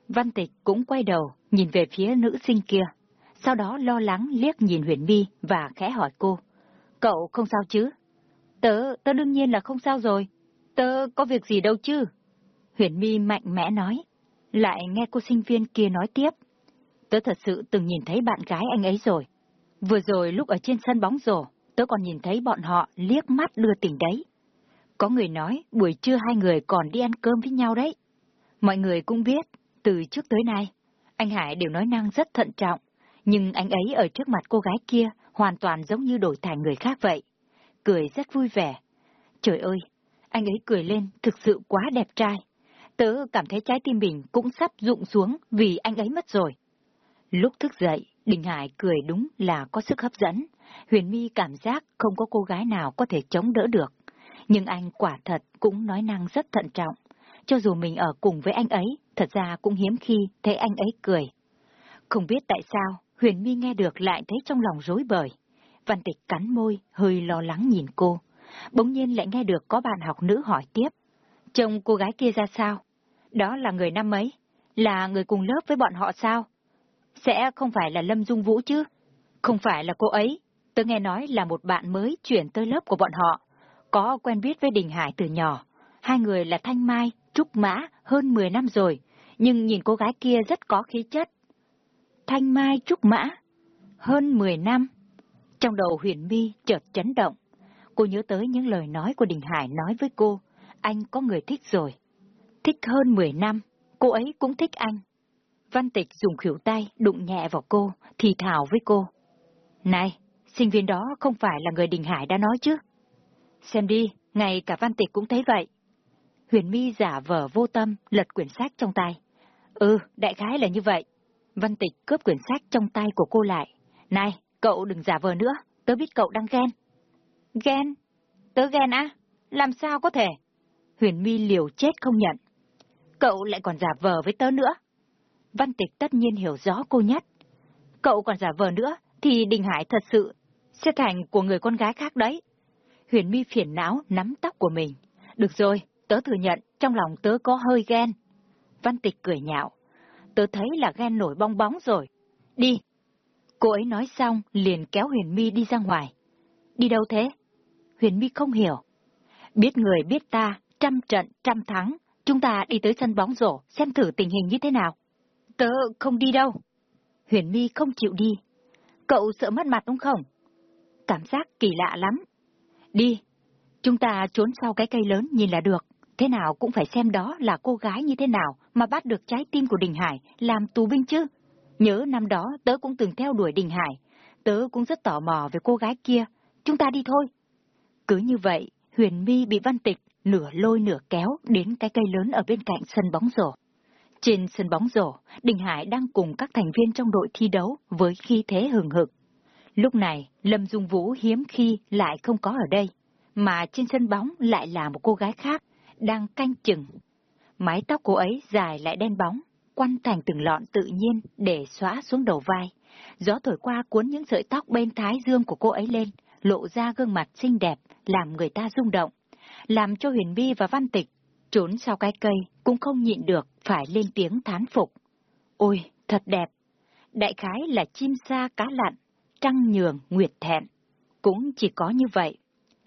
Văn Tịch cũng quay đầu, nhìn về phía nữ sinh kia. Sau đó lo lắng liếc nhìn Huyền My và khẽ hỏi cô. Cậu không sao chứ? Tớ, tớ đương nhiên là không sao rồi. Tớ có việc gì đâu chứ? Huyền My mạnh mẽ nói. Lại nghe cô sinh viên kia nói tiếp. Tớ thật sự từng nhìn thấy bạn gái anh ấy rồi. Vừa rồi lúc ở trên sân bóng rổ, tớ còn nhìn thấy bọn họ liếc mắt đưa tình đấy. Có người nói buổi trưa hai người còn đi ăn cơm với nhau đấy. Mọi người cũng biết, từ trước tới nay, anh Hải đều nói năng rất thận trọng, nhưng anh ấy ở trước mặt cô gái kia hoàn toàn giống như đổi thành người khác vậy. Cười rất vui vẻ. Trời ơi, anh ấy cười lên thực sự quá đẹp trai. Tớ cảm thấy trái tim mình cũng sắp rụng xuống vì anh ấy mất rồi. Lúc thức dậy, Đình Hải cười đúng là có sức hấp dẫn. Huyền My cảm giác không có cô gái nào có thể chống đỡ được. Nhưng anh quả thật cũng nói năng rất thận trọng. Cho dù mình ở cùng với anh ấy, thật ra cũng hiếm khi thấy anh ấy cười. Không biết tại sao, Huyền My nghe được lại thấy trong lòng rối bời. Văn Tịch cắn môi, hơi lo lắng nhìn cô. Bỗng nhiên lại nghe được có bạn học nữ hỏi tiếp. Chồng cô gái kia ra sao? Đó là người năm mấy? Là người cùng lớp với bọn họ sao? Sẽ không phải là Lâm Dung Vũ chứ? Không phải là cô ấy. Tôi nghe nói là một bạn mới chuyển tới lớp của bọn họ. Có quen biết với Đình Hải từ nhỏ. Hai người là Thanh Mai, Trúc Mã, hơn 10 năm rồi. Nhưng nhìn cô gái kia rất có khí chất. Thanh Mai, Trúc Mã. Hơn 10 năm. Trong đầu huyền mi chợt chấn động. Cô nhớ tới những lời nói của Đình Hải nói với cô. Anh có người thích rồi. Thích hơn 10 năm. Cô ấy cũng thích anh. Văn Tịch dùng khỉu tay đụng nhẹ vào cô, thì thào với cô. Này, sinh viên đó không phải là người Đình Hải đã nói chứ? Xem đi, ngay cả Văn Tịch cũng thấy vậy. Huyền My giả vờ vô tâm, lật quyển sách trong tay. Ừ, đại khái là như vậy. Văn Tịch cướp quyển sách trong tay của cô lại. Này, cậu đừng giả vờ nữa, tớ biết cậu đang ghen. Ghen? Tớ ghen á? Làm sao có thể? Huyền My liều chết không nhận. Cậu lại còn giả vờ với tớ nữa. Văn Tịch tất nhiên hiểu rõ cô nhất. Cậu còn giả vờ nữa, thì Đình Hải thật sự sẽ thành của người con gái khác đấy. Huyền Mi phiền não nắm tóc của mình. Được rồi, tớ thừa nhận, trong lòng tớ có hơi ghen. Văn Tịch cười nhạo. Tớ thấy là ghen nổi bong bóng rồi. Đi. Cô ấy nói xong, liền kéo Huyền Mi đi ra ngoài. Đi đâu thế? Huyền Mi không hiểu. Biết người biết ta, trăm trận, trăm thắng. Chúng ta đi tới sân bóng rổ, xem thử tình hình như thế nào. Tớ không đi đâu. Huyền My không chịu đi. Cậu sợ mất mặt đúng không? Cảm giác kỳ lạ lắm. Đi, chúng ta trốn sau cái cây lớn nhìn là được. Thế nào cũng phải xem đó là cô gái như thế nào mà bắt được trái tim của Đình Hải làm tù binh chứ. Nhớ năm đó tớ cũng từng theo đuổi Đình Hải. Tớ cũng rất tò mò về cô gái kia. Chúng ta đi thôi. Cứ như vậy, Huyền My bị Văn Tịch nửa lôi nửa kéo đến cái cây lớn ở bên cạnh sân bóng rổ. Trên sân bóng rổ, Đình Hải đang cùng các thành viên trong đội thi đấu với khí thế hừng hực. Lúc này, Lâm Dung Vũ hiếm khi lại không có ở đây, mà trên sân bóng lại là một cô gái khác, đang canh chừng. Mái tóc cô ấy dài lại đen bóng, quăn thành từng lọn tự nhiên để xóa xuống đầu vai. Gió thổi qua cuốn những sợi tóc bên thái dương của cô ấy lên, lộ ra gương mặt xinh đẹp, làm người ta rung động. Làm cho Huyền Vi và Văn Tịch trốn sau cái cây cũng không nhịn được phải lên tiếng thán phục. Ôi, thật đẹp! Đại khái là chim sa cá lặn, trăng nhường, nguyệt thẹn. Cũng chỉ có như vậy.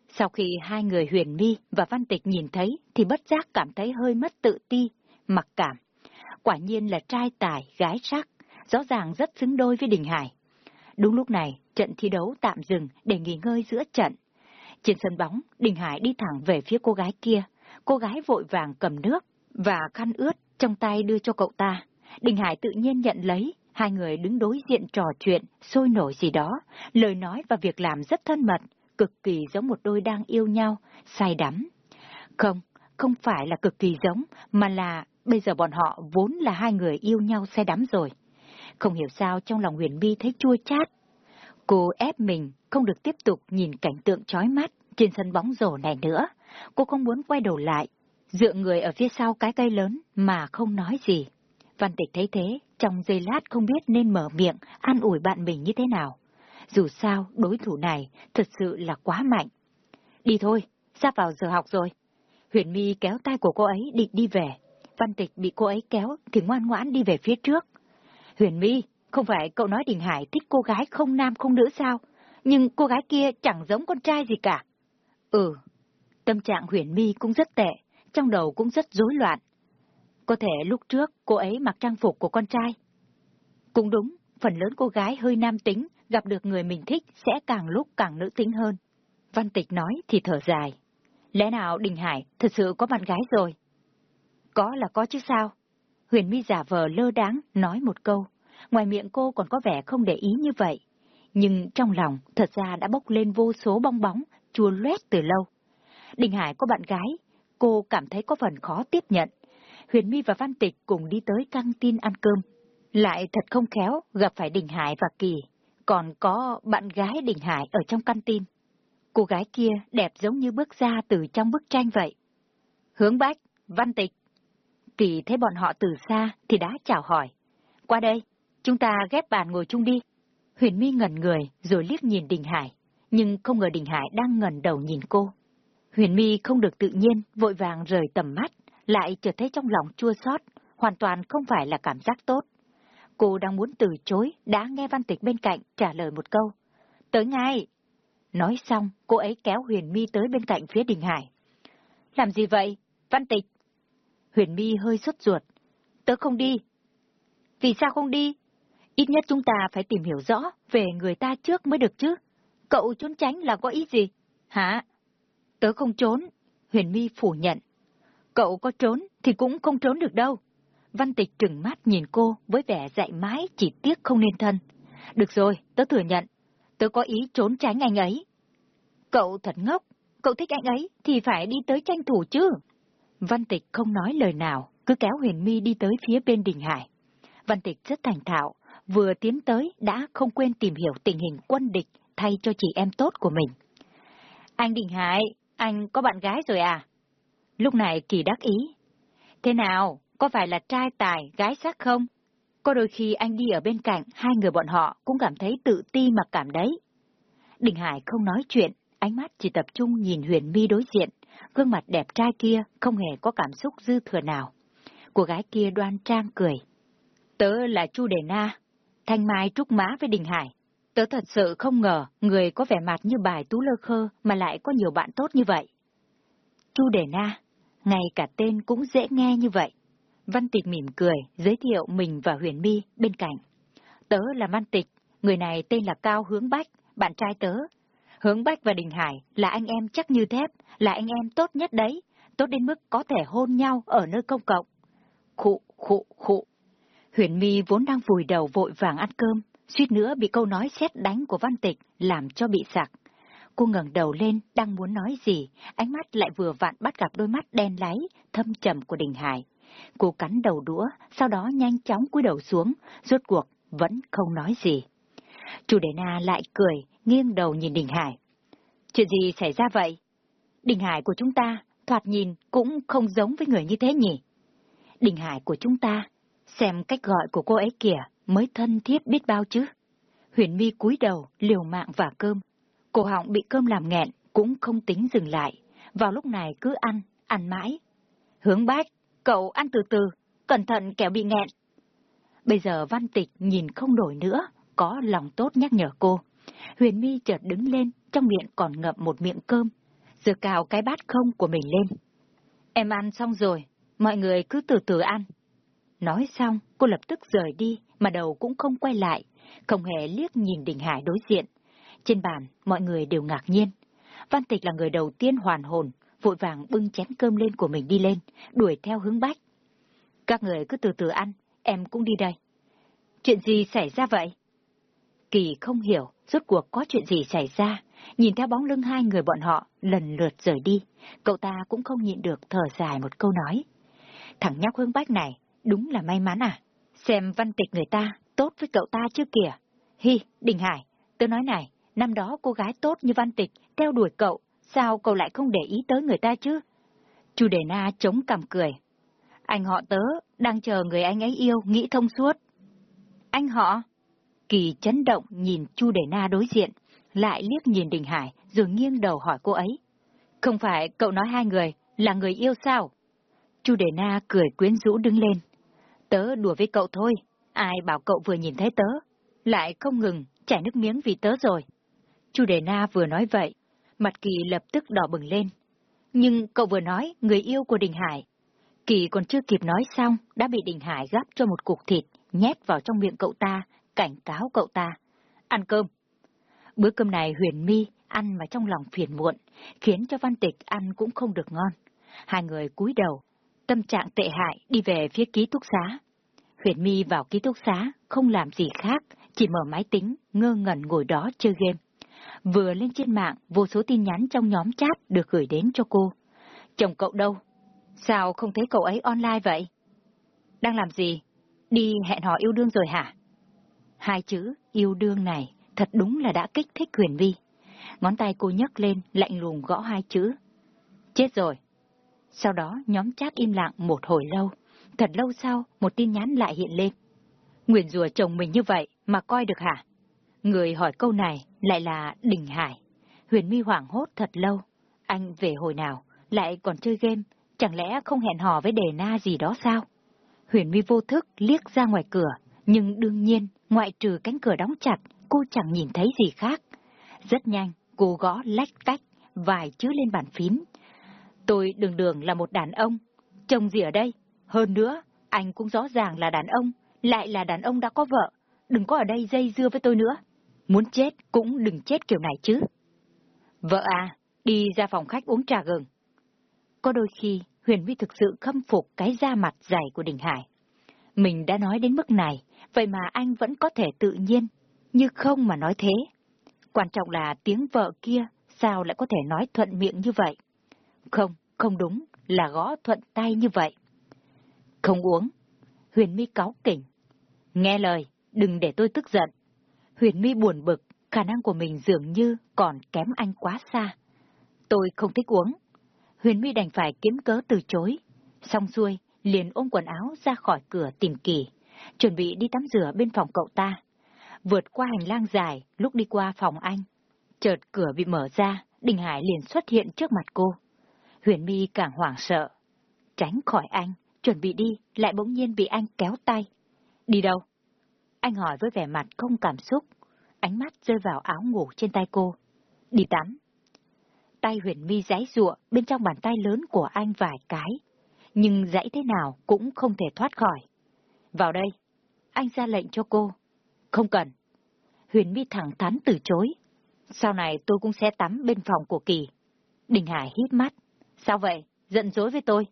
Sau khi hai người Huyền Mi và Văn Tịch nhìn thấy thì bất giác cảm thấy hơi mất tự ti, mặc cảm. Quả nhiên là trai tài, gái sắc, rõ ràng rất xứng đôi với Đình Hải. Đúng lúc này, trận thi đấu tạm dừng để nghỉ ngơi giữa trận. Trên sân bóng, Đình Hải đi thẳng về phía cô gái kia. Cô gái vội vàng cầm nước và khăn ướt trong tay đưa cho cậu ta. Đình Hải tự nhiên nhận lấy, hai người đứng đối diện trò chuyện, sôi nổi gì đó, lời nói và việc làm rất thân mật, cực kỳ giống một đôi đang yêu nhau, say đắm. Không, không phải là cực kỳ giống, mà là bây giờ bọn họ vốn là hai người yêu nhau say đắm rồi. Không hiểu sao trong lòng Huyền Bi thấy chua chát. Cô ép mình không được tiếp tục nhìn cảnh tượng chói mắt trên sân bóng rổ này nữa. Cô không muốn quay đầu lại, dựa người ở phía sau cái cây lớn mà không nói gì. Văn Tịch thấy thế, trong giây lát không biết nên mở miệng, an ủi bạn mình như thế nào. Dù sao, đối thủ này thật sự là quá mạnh. Đi thôi, sắp vào giờ học rồi. Huyền My kéo tay của cô ấy định đi về. Văn Tịch bị cô ấy kéo thì ngoan ngoãn đi về phía trước. Huyền My, không phải cậu nói Đình Hải thích cô gái không nam không nữ sao? Nhưng cô gái kia chẳng giống con trai gì cả. Ừ, tâm trạng Huyền My cũng rất tệ, trong đầu cũng rất rối loạn. Có thể lúc trước cô ấy mặc trang phục của con trai. Cũng đúng, phần lớn cô gái hơi nam tính, gặp được người mình thích sẽ càng lúc càng nữ tính hơn. Văn Tịch nói thì thở dài. Lẽ nào Đình Hải thật sự có bạn gái rồi? Có là có chứ sao? Huyền My giả vờ lơ đáng nói một câu. Ngoài miệng cô còn có vẻ không để ý như vậy. Nhưng trong lòng thật ra đã bốc lên vô số bong bóng, chua loét từ lâu. Đình Hải có bạn gái, cô cảm thấy có phần khó tiếp nhận. Huyền My và Văn Tịch cùng đi tới căng tin ăn cơm. Lại thật không khéo gặp phải Đình Hải và Kỳ, còn có bạn gái Đình Hải ở trong căn tin. Cô gái kia đẹp giống như bước ra từ trong bức tranh vậy. Hướng Bách, Văn Tịch. Kỳ thấy bọn họ từ xa thì đã chào hỏi. Qua đây, chúng ta ghép bàn ngồi chung đi. Huyền My ngẩn người rồi liếc nhìn Đình Hải, nhưng không ngờ Đình Hải đang ngẩn đầu nhìn cô. Huyền Mi không được tự nhiên, vội vàng rời tầm mắt, lại chợt thấy trong lòng chua xót, hoàn toàn không phải là cảm giác tốt. Cô đang muốn từ chối, đã nghe Văn Tịch bên cạnh trả lời một câu. Tới ngay! Nói xong, cô ấy kéo Huyền Mi tới bên cạnh phía Đình Hải. Làm gì vậy? Văn Tịch! Huyền Mi hơi sốt ruột. Tớ không đi. Vì sao không đi? Ít nhất chúng ta phải tìm hiểu rõ về người ta trước mới được chứ. Cậu trốn tránh là có ý gì? Hả? Tớ không trốn. Huyền My phủ nhận. Cậu có trốn thì cũng không trốn được đâu. Văn Tịch trừng mắt nhìn cô với vẻ dạy mãi chỉ tiếc không nên thân. Được rồi, tớ thừa nhận. Tớ có ý trốn tránh anh ấy. Cậu thật ngốc. Cậu thích anh ấy thì phải đi tới tranh thủ chứ. Văn Tịch không nói lời nào, cứ kéo Huyền My đi tới phía bên Đình Hải. Văn Tịch rất thành thạo, vừa tiến tới đã không quên tìm hiểu tình hình quân địch thay cho chị em tốt của mình. Anh Đình Hải, anh có bạn gái rồi à? Lúc này Kỳ đắc ý. Thế nào, có phải là trai tài, gái sắc không? Có đôi khi anh đi ở bên cạnh, hai người bọn họ cũng cảm thấy tự ti mặc cảm đấy. Đình Hải không nói chuyện, ánh mắt chỉ tập trung nhìn Huyền mi đối diện, gương mặt đẹp trai kia không hề có cảm xúc dư thừa nào. Cô gái kia đoan trang cười. Tớ là Chu Đề Na, thanh mai trúc má với Đình Hải. Tớ thật sự không ngờ người có vẻ mặt như bài tú lơ khơ mà lại có nhiều bạn tốt như vậy. Chu Đề Na, ngay cả tên cũng dễ nghe như vậy. Văn Tịch mỉm cười, giới thiệu mình và Huyền mi bên cạnh. Tớ là Văn Tịch, người này tên là Cao Hướng Bách, bạn trai tớ. Hướng Bách và Đình Hải là anh em chắc như thép, là anh em tốt nhất đấy, tốt đến mức có thể hôn nhau ở nơi công cộng. Khụ, khụ, khụ. Huyền mi vốn đang vùi đầu vội vàng ăn cơm, suýt nữa bị câu nói xét đánh của Văn Tịch làm cho bị sặc. Cô ngẩng đầu lên, đang muốn nói gì, ánh mắt lại vừa vặn bắt gặp đôi mắt đen láy, thâm trầm của Đình Hải. Cô cắn đầu đũa, sau đó nhanh chóng cúi đầu xuống, rốt cuộc vẫn không nói gì. Chủ đề Na lại cười, nghiêng đầu nhìn Đình Hải. Chuyện gì xảy ra vậy? Đình Hải của chúng ta, thoạt nhìn cũng không giống với người như thế nhỉ? Đình Hải của chúng ta, Xem cách gọi của cô ấy kìa, mới thân thiết biết bao chứ. Huyền Mi cúi đầu, liều mạng và cơm. Cổ họng bị cơm làm nghẹn, cũng không tính dừng lại. Vào lúc này cứ ăn, ăn mãi. Hướng bách, cậu ăn từ từ, cẩn thận kẻo bị nghẹn. Bây giờ Văn Tịch nhìn không nổi nữa, có lòng tốt nhắc nhở cô. Huyền Mi chợt đứng lên, trong miệng còn ngậm một miệng cơm, dừa cào cái bát không của mình lên. Em ăn xong rồi, mọi người cứ từ từ ăn. Nói xong, cô lập tức rời đi, mà đầu cũng không quay lại, không hề liếc nhìn Đình Hải đối diện. Trên bàn, mọi người đều ngạc nhiên. Văn Tịch là người đầu tiên hoàn hồn, vội vàng bưng chén cơm lên của mình đi lên, đuổi theo hướng bách. Các người cứ từ từ ăn, em cũng đi đây. Chuyện gì xảy ra vậy? Kỳ không hiểu, rốt cuộc có chuyện gì xảy ra. Nhìn theo bóng lưng hai người bọn họ, lần lượt rời đi, cậu ta cũng không nhịn được thở dài một câu nói. Thằng nhóc hướng bách này, đúng là may mắn à? Xem văn tịch người ta, tốt với cậu ta chứ kìa. Hi, Đình Hải, tôi nói này, năm đó cô gái tốt như văn tịch, theo đuổi cậu, sao cậu lại không để ý tới người ta chứ? Chu Đề Na chống cằm cười. Anh họ tớ, đang chờ người anh ấy yêu, nghĩ thông suốt. Anh họ? Kỳ chấn động nhìn Chu Đề Na đối diện, lại liếc nhìn Đình Hải, rồi nghiêng đầu hỏi cô ấy. Không phải cậu nói hai người là người yêu sao? Chu Đề Na cười quyến rũ đứng lên. Tớ đùa với cậu thôi, ai bảo cậu vừa nhìn thấy tớ, lại không ngừng chảy nước miếng vì tớ rồi. Chu Đề Na vừa nói vậy, mặt Kỳ lập tức đỏ bừng lên. Nhưng cậu vừa nói người yêu của Đình Hải. Kỳ còn chưa kịp nói xong, đã bị Đình Hải gắp cho một cục thịt, nhét vào trong miệng cậu ta, cảnh cáo cậu ta. Ăn cơm. Bữa cơm này huyền mi ăn mà trong lòng phiền muộn, khiến cho Văn Tịch ăn cũng không được ngon. Hai người cúi đầu, tâm trạng tệ hại đi về phía ký túc xá. Huyền My vào ký túc xá, không làm gì khác, chỉ mở máy tính, ngơ ngẩn ngồi đó chơi game. Vừa lên trên mạng, vô số tin nhắn trong nhóm chat được gửi đến cho cô. Chồng cậu đâu? Sao không thấy cậu ấy online vậy? Đang làm gì? Đi hẹn hò yêu đương rồi hả? Hai chữ yêu đương này thật đúng là đã kích thích Huyền Vi. Ngón tay cô nhấc lên, lạnh lùng gõ hai chữ. Chết rồi. Sau đó nhóm chat im lặng một hồi lâu. Thật lâu sau, một tin nhắn lại hiện lên. Nguyền rùa chồng mình như vậy mà coi được hả? Người hỏi câu này lại là Đình Hải. Huyền Mi hoảng hốt thật lâu. Anh về hồi nào, lại còn chơi game, chẳng lẽ không hẹn hò với đề na gì đó sao? Huyền Mi vô thức liếc ra ngoài cửa, nhưng đương nhiên, ngoại trừ cánh cửa đóng chặt, cô chẳng nhìn thấy gì khác. Rất nhanh, cô gõ lách cách, vài chữ lên bàn phím. Tôi đường đường là một đàn ông. Chồng gì ở đây? Hơn nữa, anh cũng rõ ràng là đàn ông, lại là đàn ông đã có vợ. Đừng có ở đây dây dưa với tôi nữa. Muốn chết cũng đừng chết kiểu này chứ. Vợ à, đi ra phòng khách uống trà gừng. Có đôi khi, Huyền Vi thực sự khâm phục cái da mặt dày của Đình Hải. Mình đã nói đến mức này, vậy mà anh vẫn có thể tự nhiên, như không mà nói thế. Quan trọng là tiếng vợ kia sao lại có thể nói thuận miệng như vậy? Không, không đúng, là gõ thuận tay như vậy. Không uống. Huyền Mi cáu kỉnh. Nghe lời, đừng để tôi tức giận. Huyền Mi buồn bực, khả năng của mình dường như còn kém anh quá xa. Tôi không thích uống. Huyền My đành phải kiếm cớ từ chối. Xong xuôi, liền ôm quần áo ra khỏi cửa tìm kỳ, chuẩn bị đi tắm rửa bên phòng cậu ta. Vượt qua hành lang dài, lúc đi qua phòng anh. Chợt cửa bị mở ra, Đình Hải liền xuất hiện trước mặt cô. Huyền My càng hoảng sợ. Tránh khỏi anh, chuẩn bị đi, lại bỗng nhiên bị anh kéo tay. Đi đâu? Anh hỏi với vẻ mặt không cảm xúc, ánh mắt rơi vào áo ngủ trên tay cô. Đi tắm. Tay huyền mi giãy giụa bên trong bàn tay lớn của anh vài cái, nhưng giãy thế nào cũng không thể thoát khỏi. Vào đây. Anh ra lệnh cho cô. Không cần. Huyền mi thẳng thắn từ chối. Sau này tôi cũng sẽ tắm bên phòng của Kỳ. Đình Hải hít mắt. Sao vậy? Giận dỗi với tôi.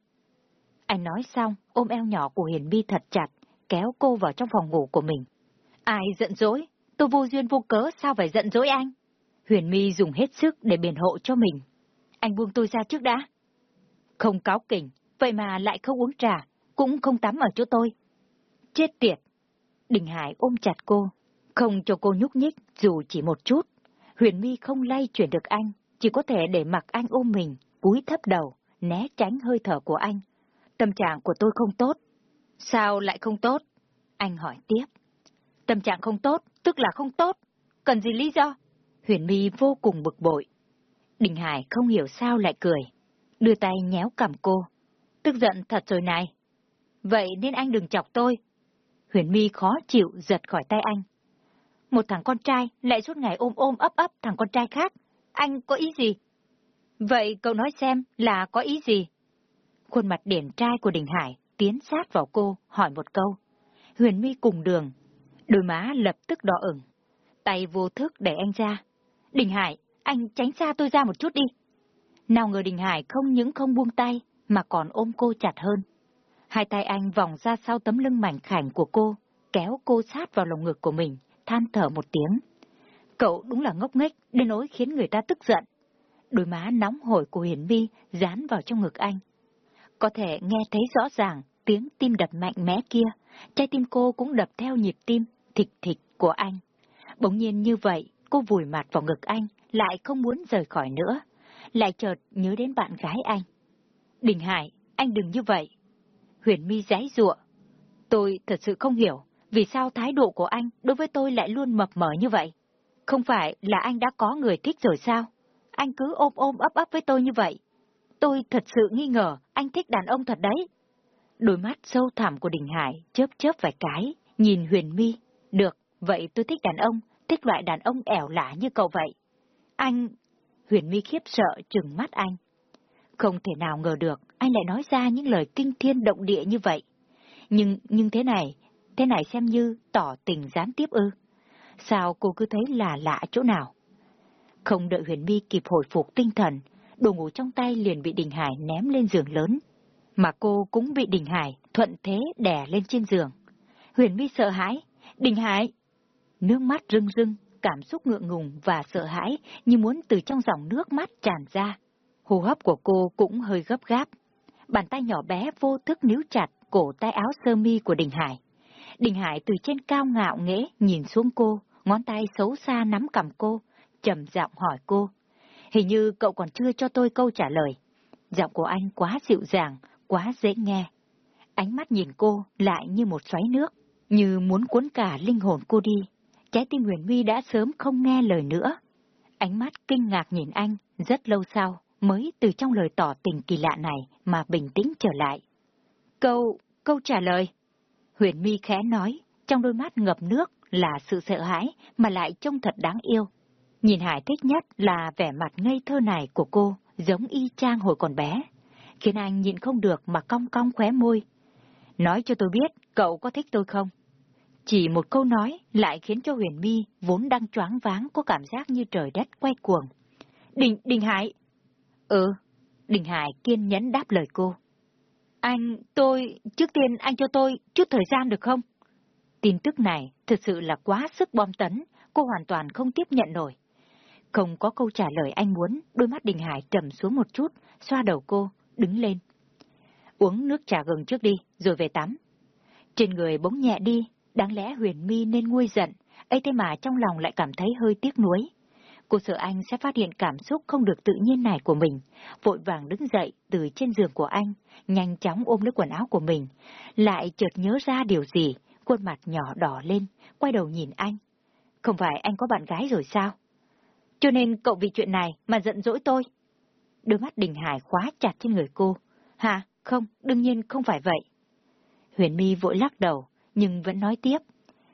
Anh nói xong, ôm eo nhỏ của Huyền mi thật chặt, kéo cô vào trong phòng ngủ của mình. Ai giận dỗi? Tôi vô duyên vô cớ sao phải giận dỗi anh? Huyền My dùng hết sức để biện hộ cho mình. Anh buông tôi ra trước đã. Không cáo kỉnh, vậy mà lại không uống trà, cũng không tắm ở chỗ tôi. Chết tiệt! Đình Hải ôm chặt cô, không cho cô nhúc nhích dù chỉ một chút. Huyền My không lay chuyển được anh, chỉ có thể để mặc anh ôm mình, cúi thấp đầu, né tránh hơi thở của anh. Tâm trạng của tôi không tốt. Sao lại không tốt? Anh hỏi tiếp. Tâm trạng không tốt, tức là không tốt. Cần gì lý do? Huyền My vô cùng bực bội. Đình Hải không hiểu sao lại cười. Đưa tay nhéo cầm cô. Tức giận thật rồi này. Vậy nên anh đừng chọc tôi. Huyền My khó chịu giật khỏi tay anh. Một thằng con trai lại suốt ngày ôm ôm ấp ấp thằng con trai khác. Anh có ý gì? Vậy cậu nói xem là có ý gì? Khuôn mặt điển trai của Đình Hải tiến sát vào cô, hỏi một câu. Huyền My cùng đường. Đôi má lập tức đỏ ửng. Tay vô thức để anh ra. Đình Hải, anh tránh xa tôi ra một chút đi. Nào ngờ Đình Hải không những không buông tay, mà còn ôm cô chặt hơn. Hai tay anh vòng ra sau tấm lưng mảnh khảnh của cô, kéo cô sát vào lồng ngực của mình, than thở một tiếng. Cậu đúng là ngốc nghếch, đến nỗi khiến người ta tức giận. Đôi má nóng hổi của Hiển Vi dán vào trong ngực anh. Có thể nghe thấy rõ ràng tiếng tim đập mạnh mẽ kia, trái tim cô cũng đập theo nhịp tim, thịt thịt của anh. Bỗng nhiên như vậy, cô vùi mặt vào ngực anh, lại không muốn rời khỏi nữa. Lại chợt nhớ đến bạn gái anh. Đình Hải, anh đừng như vậy. Huyền mi giấy giụa. Tôi thật sự không hiểu, vì sao thái độ của anh đối với tôi lại luôn mập mờ như vậy? Không phải là anh đã có người thích rồi sao? Anh cứ ôm ôm ấp ấp với tôi như vậy. Tôi thật sự nghi ngờ anh thích đàn ông thật đấy. Đôi mắt sâu thẳm của Đình Hải chớp chớp vài cái, nhìn Huyền mi. Được, vậy tôi thích đàn ông, thích loại đàn ông ẻo lả như cậu vậy. Anh... Huyền mi khiếp sợ trừng mắt anh. Không thể nào ngờ được anh lại nói ra những lời kinh thiên động địa như vậy. Nhưng, nhưng thế này, thế này xem như tỏ tình gián tiếp ư. Sao cô cứ thấy là lạ chỗ nào? Không đợi Huyền mi kịp hồi phục tinh thần, đồ ngủ trong tay liền bị Đình Hải ném lên giường lớn. Mà cô cũng bị Đình Hải thuận thế đè lên trên giường. Huyền My sợ hãi. Đình Hải! Nước mắt rưng rưng, cảm xúc ngượng ngùng và sợ hãi như muốn từ trong dòng nước mắt tràn ra. Hô hấp của cô cũng hơi gấp gáp. Bàn tay nhỏ bé vô thức níu chặt cổ tay áo sơ mi của Đình Hải. Đình Hải từ trên cao ngạo nghễ nhìn xuống cô, ngón tay xấu xa nắm cầm cô, trầm giọng hỏi cô. Hình như cậu còn chưa cho tôi câu trả lời. Giọng của anh quá dịu dàng, quá dễ nghe. Ánh mắt nhìn cô lại như một xoáy nước, như muốn cuốn cả linh hồn cô đi. Trái tim Huyền Huy đã sớm không nghe lời nữa. Ánh mắt kinh ngạc nhìn anh, rất lâu sau, mới từ trong lời tỏ tình kỳ lạ này mà bình tĩnh trở lại. Câu, câu trả lời. Huyền My khẽ nói, trong đôi mắt ngập nước là sự sợ hãi mà lại trông thật đáng yêu. Nhìn Hải thích nhất là vẻ mặt ngây thơ này của cô, giống y chang hồi còn bé, khiến anh nhìn không được mà cong cong khóe môi. Nói cho tôi biết, cậu có thích tôi không? Chỉ một câu nói lại khiến cho Huyền My vốn đang choáng váng có cảm giác như trời đất quay cuồng. Đình, Đình Hải! Ừ, Đình Hải kiên nhẫn đáp lời cô. Anh, tôi, trước tiên anh cho tôi chút thời gian được không? Tin tức này thực sự là quá sức bom tấn, cô hoàn toàn không tiếp nhận nổi. Không có câu trả lời anh muốn, đôi mắt Đình Hải trầm xuống một chút, xoa đầu cô, đứng lên. Uống nước trà gừng trước đi, rồi về tắm. Trên người bỗng nhẹ đi, đáng lẽ huyền mi nên nguôi giận, ấy thế mà trong lòng lại cảm thấy hơi tiếc nuối. Cô sợ anh sẽ phát hiện cảm xúc không được tự nhiên này của mình, vội vàng đứng dậy từ trên giường của anh, nhanh chóng ôm lấy quần áo của mình, lại chợt nhớ ra điều gì, khuôn mặt nhỏ đỏ lên, quay đầu nhìn anh. Không phải anh có bạn gái rồi sao? Cho nên cậu vì chuyện này mà giận dỗi tôi. Đôi mắt Đình Hải khóa chặt trên người cô. Hả? Không, đương nhiên không phải vậy. Huyền My vội lắc đầu, nhưng vẫn nói tiếp.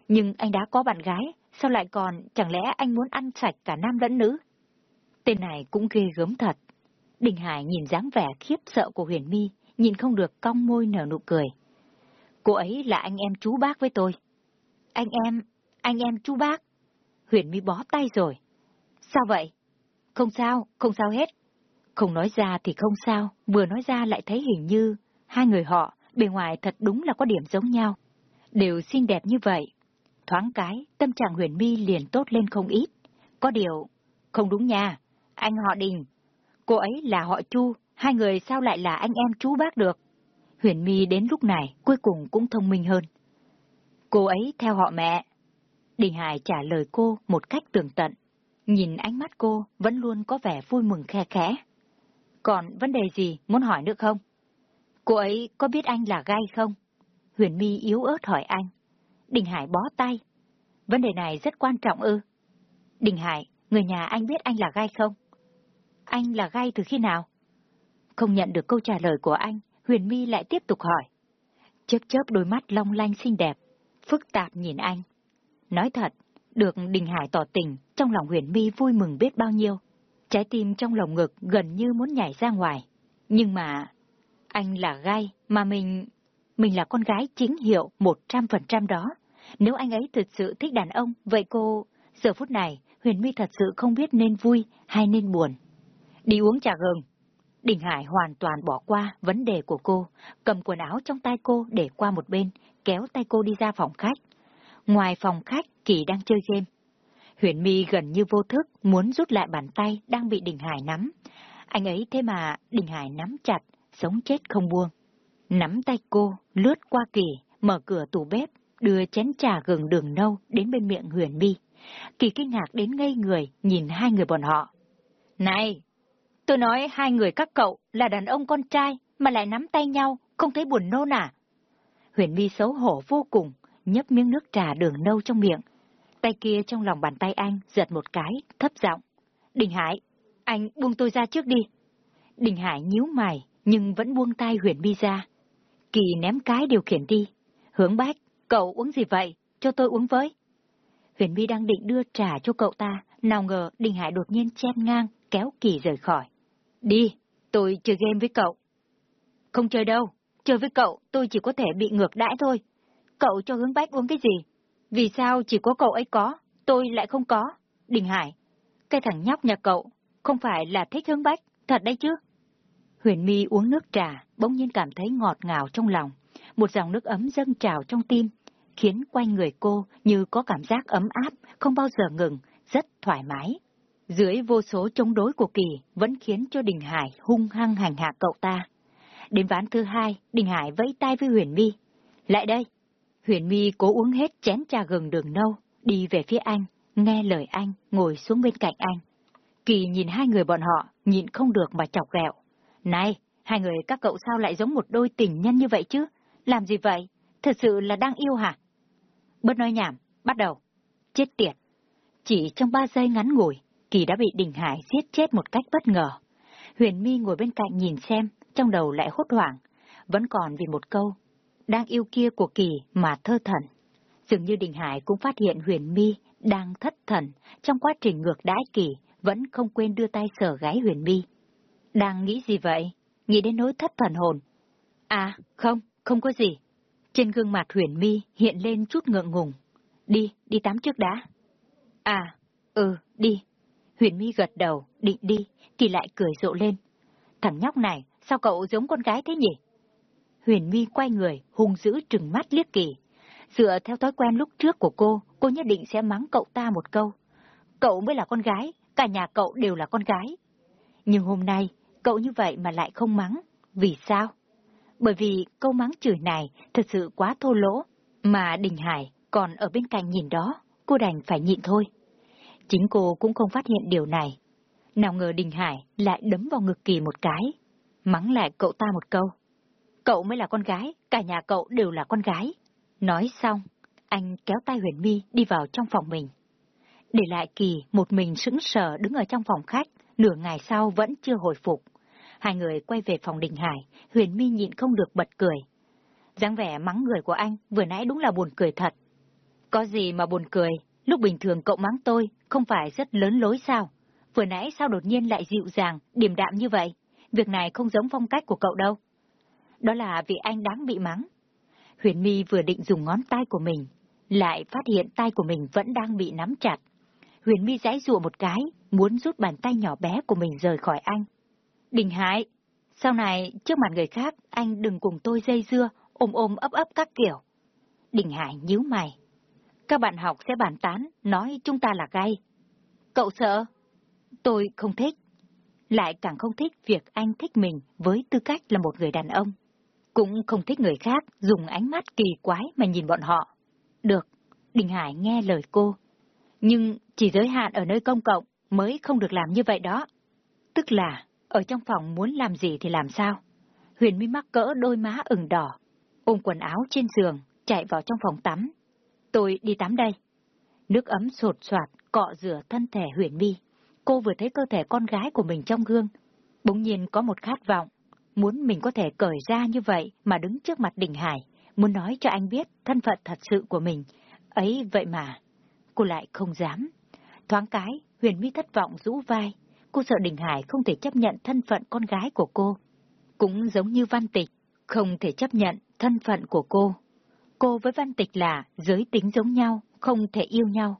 Nhưng anh đã có bạn gái, sao lại còn, chẳng lẽ anh muốn ăn sạch cả nam lẫn nữ? Tên này cũng ghê gớm thật. Đình Hải nhìn dáng vẻ khiếp sợ của Huyền My, nhìn không được cong môi nở nụ cười. Cô ấy là anh em chú bác với tôi. Anh em, anh em chú bác. Huyền My bó tay rồi. Sao vậy? Không sao, không sao hết. Không nói ra thì không sao, vừa nói ra lại thấy hình như hai người họ bề ngoài thật đúng là có điểm giống nhau. Đều xinh đẹp như vậy, Thoáng cái, tâm trạng huyền mi liền tốt lên không ít. Có điều, không đúng nha, anh họ đình. Cô ấy là họ chu, hai người sao lại là anh em chú bác được? Huyền mi đến lúc này cuối cùng cũng thông minh hơn. Cô ấy theo họ mẹ. Đình Hải trả lời cô một cách tường tận. Nhìn ánh mắt cô vẫn luôn có vẻ vui mừng khe khẽ. Còn vấn đề gì muốn hỏi nữa không? Cô ấy có biết anh là gai không? Huyền mi yếu ớt hỏi anh. Đình Hải bó tay. Vấn đề này rất quan trọng ư. Đình Hải, người nhà anh biết anh là gai không? Anh là gai từ khi nào? Không nhận được câu trả lời của anh, Huyền My lại tiếp tục hỏi. Chớp chớp đôi mắt long lanh xinh đẹp, phức tạp nhìn anh. Nói thật, được Đình Hải tỏ tình, trong lòng Huyền My vui mừng biết bao nhiêu. Trái tim trong lồng ngực gần như muốn nhảy ra ngoài. Nhưng mà, anh là gai, mà mình... Mình là con gái chính hiệu 100% đó. Nếu anh ấy thực sự thích đàn ông, vậy cô... Giờ phút này, Huyền My thật sự không biết nên vui hay nên buồn. Đi uống trà gừng. Đình Hải hoàn toàn bỏ qua vấn đề của cô, cầm quần áo trong tay cô để qua một bên, kéo tay cô đi ra phòng khách. Ngoài phòng khách, Kỳ đang chơi game. Huyền My gần như vô thức muốn rút lại bàn tay đang bị Đình Hải nắm. Anh ấy thế mà Đình Hải nắm chặt, sống chết không buông. Nắm tay cô, lướt qua Kỳ, mở cửa tủ bếp, đưa chén trà gừng đường nâu đến bên miệng Huyền My. Kỳ kinh ngạc đến ngây người nhìn hai người bọn họ. Này, tôi nói hai người các cậu là đàn ông con trai mà lại nắm tay nhau, không thấy buồn nôn à? Huyền My xấu hổ vô cùng, nhấp miếng nước trà đường nâu trong miệng. Tay kia trong lòng bàn tay anh giật một cái, thấp giọng. Đình Hải, anh buông tôi ra trước đi. Đình Hải nhíu mày, nhưng vẫn buông tay Huyền bi ra. Kỳ ném cái điều khiển đi. Hướng bách, cậu uống gì vậy? Cho tôi uống với. Huyền bi đang định đưa trà cho cậu ta, nào ngờ Đình Hải đột nhiên chen ngang, kéo Kỳ rời khỏi. Đi, tôi chơi game với cậu. Không chơi đâu, chơi với cậu tôi chỉ có thể bị ngược đãi thôi. Cậu cho hướng bách uống cái gì? Vì sao chỉ có cậu ấy có, tôi lại không có? Đình Hải, cái thằng nhóc nhà cậu, không phải là thích hướng bách, thật đấy chứ? Huyền My uống nước trà, bỗng nhiên cảm thấy ngọt ngào trong lòng. Một dòng nước ấm dâng trào trong tim, khiến quanh người cô như có cảm giác ấm áp, không bao giờ ngừng, rất thoải mái. Dưới vô số chống đối của Kỳ vẫn khiến cho Đình Hải hung hăng hành hạ cậu ta. Đến ván thứ hai, Đình Hải vẫy tay với Huyền My. Lại đây! Huyền My cố uống hết chén trà gừng đường nâu, đi về phía anh, nghe lời anh, ngồi xuống bên cạnh anh. Kỳ nhìn hai người bọn họ, nhìn không được mà chọc ghẹo. Này, hai người các cậu sao lại giống một đôi tình nhân như vậy chứ? Làm gì vậy? Thật sự là đang yêu hả? Bớt nói nhảm, bắt đầu. Chết tiệt. Chỉ trong ba giây ngắn ngủi, Kỳ đã bị Đình Hải giết chết một cách bất ngờ. Huyền My ngồi bên cạnh nhìn xem, trong đầu lại hốt hoảng, vẫn còn vì một câu, đang yêu kia của Kỳ mà thơ thần. Dường như Đình Hải cũng phát hiện Huyền mi đang thất thần trong quá trình ngược đãi Kỳ, vẫn không quên đưa tay sờ gái Huyền mi. Đang nghĩ gì vậy? Nghĩ đến nỗi thất thần hồn. À, không, không có gì. Trên gương mặt Huyền mi hiện lên chút ngượng ngùng. Đi, đi tắm trước đã. À, ừ, đi. Huyền mi gật đầu, định đi, Kỳ lại cười rộ lên. Thằng nhóc này, sao cậu giống con gái thế nhỉ? Huyền Mi quay người, hung dữ trừng mắt liếc Kỳ. Dựa theo thói quen lúc trước của cô, cô nhất định sẽ mắng cậu ta một câu. Cậu mới là con gái, cả nhà cậu đều là con gái. Nhưng hôm nay, cậu như vậy mà lại không mắng. Vì sao? Bởi vì câu mắng chửi này thật sự quá thô lỗ, mà Đình Hải còn ở bên cạnh nhìn đó, cô đành phải nhịn thôi. Chính cô cũng không phát hiện điều này. Nào ngờ Đình Hải lại đấm vào ngực kỳ một cái, mắng lại cậu ta một câu. Cậu mới là con gái, cả nhà cậu đều là con gái. Nói xong, anh kéo tay Huyền My đi vào trong phòng mình. Để lại Kỳ một mình sững sờ đứng ở trong phòng khách, nửa ngày sau vẫn chưa hồi phục. Hai người quay về phòng Đình Hải, Huyền My nhịn không được bật cười. dáng vẻ mắng người của anh vừa nãy đúng là buồn cười thật. Có gì mà buồn cười, lúc bình thường cậu mắng tôi không phải rất lớn lối sao? Vừa nãy sao đột nhiên lại dịu dàng, điềm đạm như vậy? Việc này không giống phong cách của cậu đâu. Đó là vì anh đáng bị mắng. Huyền My vừa định dùng ngón tay của mình, lại phát hiện tay của mình vẫn đang bị nắm chặt. Huyền My giãy dụa một cái, muốn rút bàn tay nhỏ bé của mình rời khỏi anh. Đình Hải, sau này trước mặt người khác anh đừng cùng tôi dây dưa, ôm ôm ấp ấp các kiểu. Đình Hải nhíu mày. Các bạn học sẽ bàn tán, nói chúng ta là gay. Cậu sợ? Tôi không thích. Lại càng không thích việc anh thích mình với tư cách là một người đàn ông. Cũng không thích người khác dùng ánh mắt kỳ quái mà nhìn bọn họ. Được, Đình Hải nghe lời cô. Nhưng chỉ giới hạn ở nơi công cộng mới không được làm như vậy đó. Tức là, ở trong phòng muốn làm gì thì làm sao? Huyền mi mắc cỡ đôi má ửng đỏ, ôm quần áo trên giường, chạy vào trong phòng tắm. tôi đi tắm đây. Nước ấm sột soạt, cọ rửa thân thể huyền mi. Cô vừa thấy cơ thể con gái của mình trong gương. Bỗng nhiên có một khát vọng, muốn mình có thể cởi ra như vậy mà đứng trước mặt Đình Hải, muốn nói cho anh biết thân phận thật sự của mình. Ấy vậy mà, cô lại không dám. Thoáng cái, Huyền Mi thất vọng rũ vai. Cô sợ Đình Hải không thể chấp nhận thân phận con gái của cô. Cũng giống như Văn Tịch, không thể chấp nhận thân phận của cô. Cô với Văn Tịch là giới tính giống nhau, không thể yêu nhau.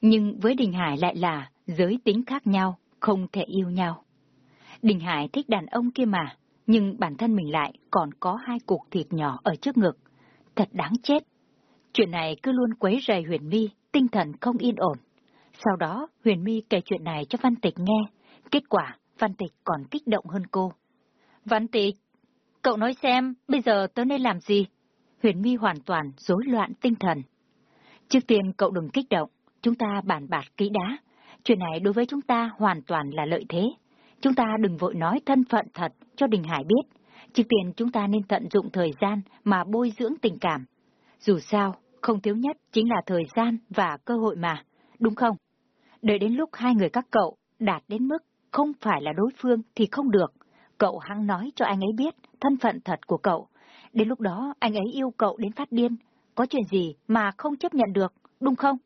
Nhưng với Đình Hải lại là giới tính khác nhau, không thể yêu nhau. Đình Hải thích đàn ông kia mà, nhưng bản thân mình lại còn có hai cục thịt nhỏ ở trước ngực. Thật đáng chết. Chuyện này cứ luôn quấy rầy Huyền My, tinh thần không yên ổn. Sau đó, Huyền My kể chuyện này cho Văn Tịch nghe. Kết quả, Văn Tịch còn kích động hơn cô. Văn Tịch, cậu nói xem, bây giờ tớ nên làm gì? Huyền My hoàn toàn rối loạn tinh thần. Trước tiên cậu đừng kích động, chúng ta bàn bạc kỹ đá. Chuyện này đối với chúng ta hoàn toàn là lợi thế. Chúng ta đừng vội nói thân phận thật cho Đình Hải biết. Trước tiên chúng ta nên tận dụng thời gian mà bôi dưỡng tình cảm. Dù sao, không thiếu nhất chính là thời gian và cơ hội mà, đúng không? Đợi đến lúc hai người các cậu đạt đến mức không phải là đối phương thì không được. Cậu hăng nói cho anh ấy biết thân phận thật của cậu. Đến lúc đó anh ấy yêu cậu đến phát điên. Có chuyện gì mà không chấp nhận được, đúng không?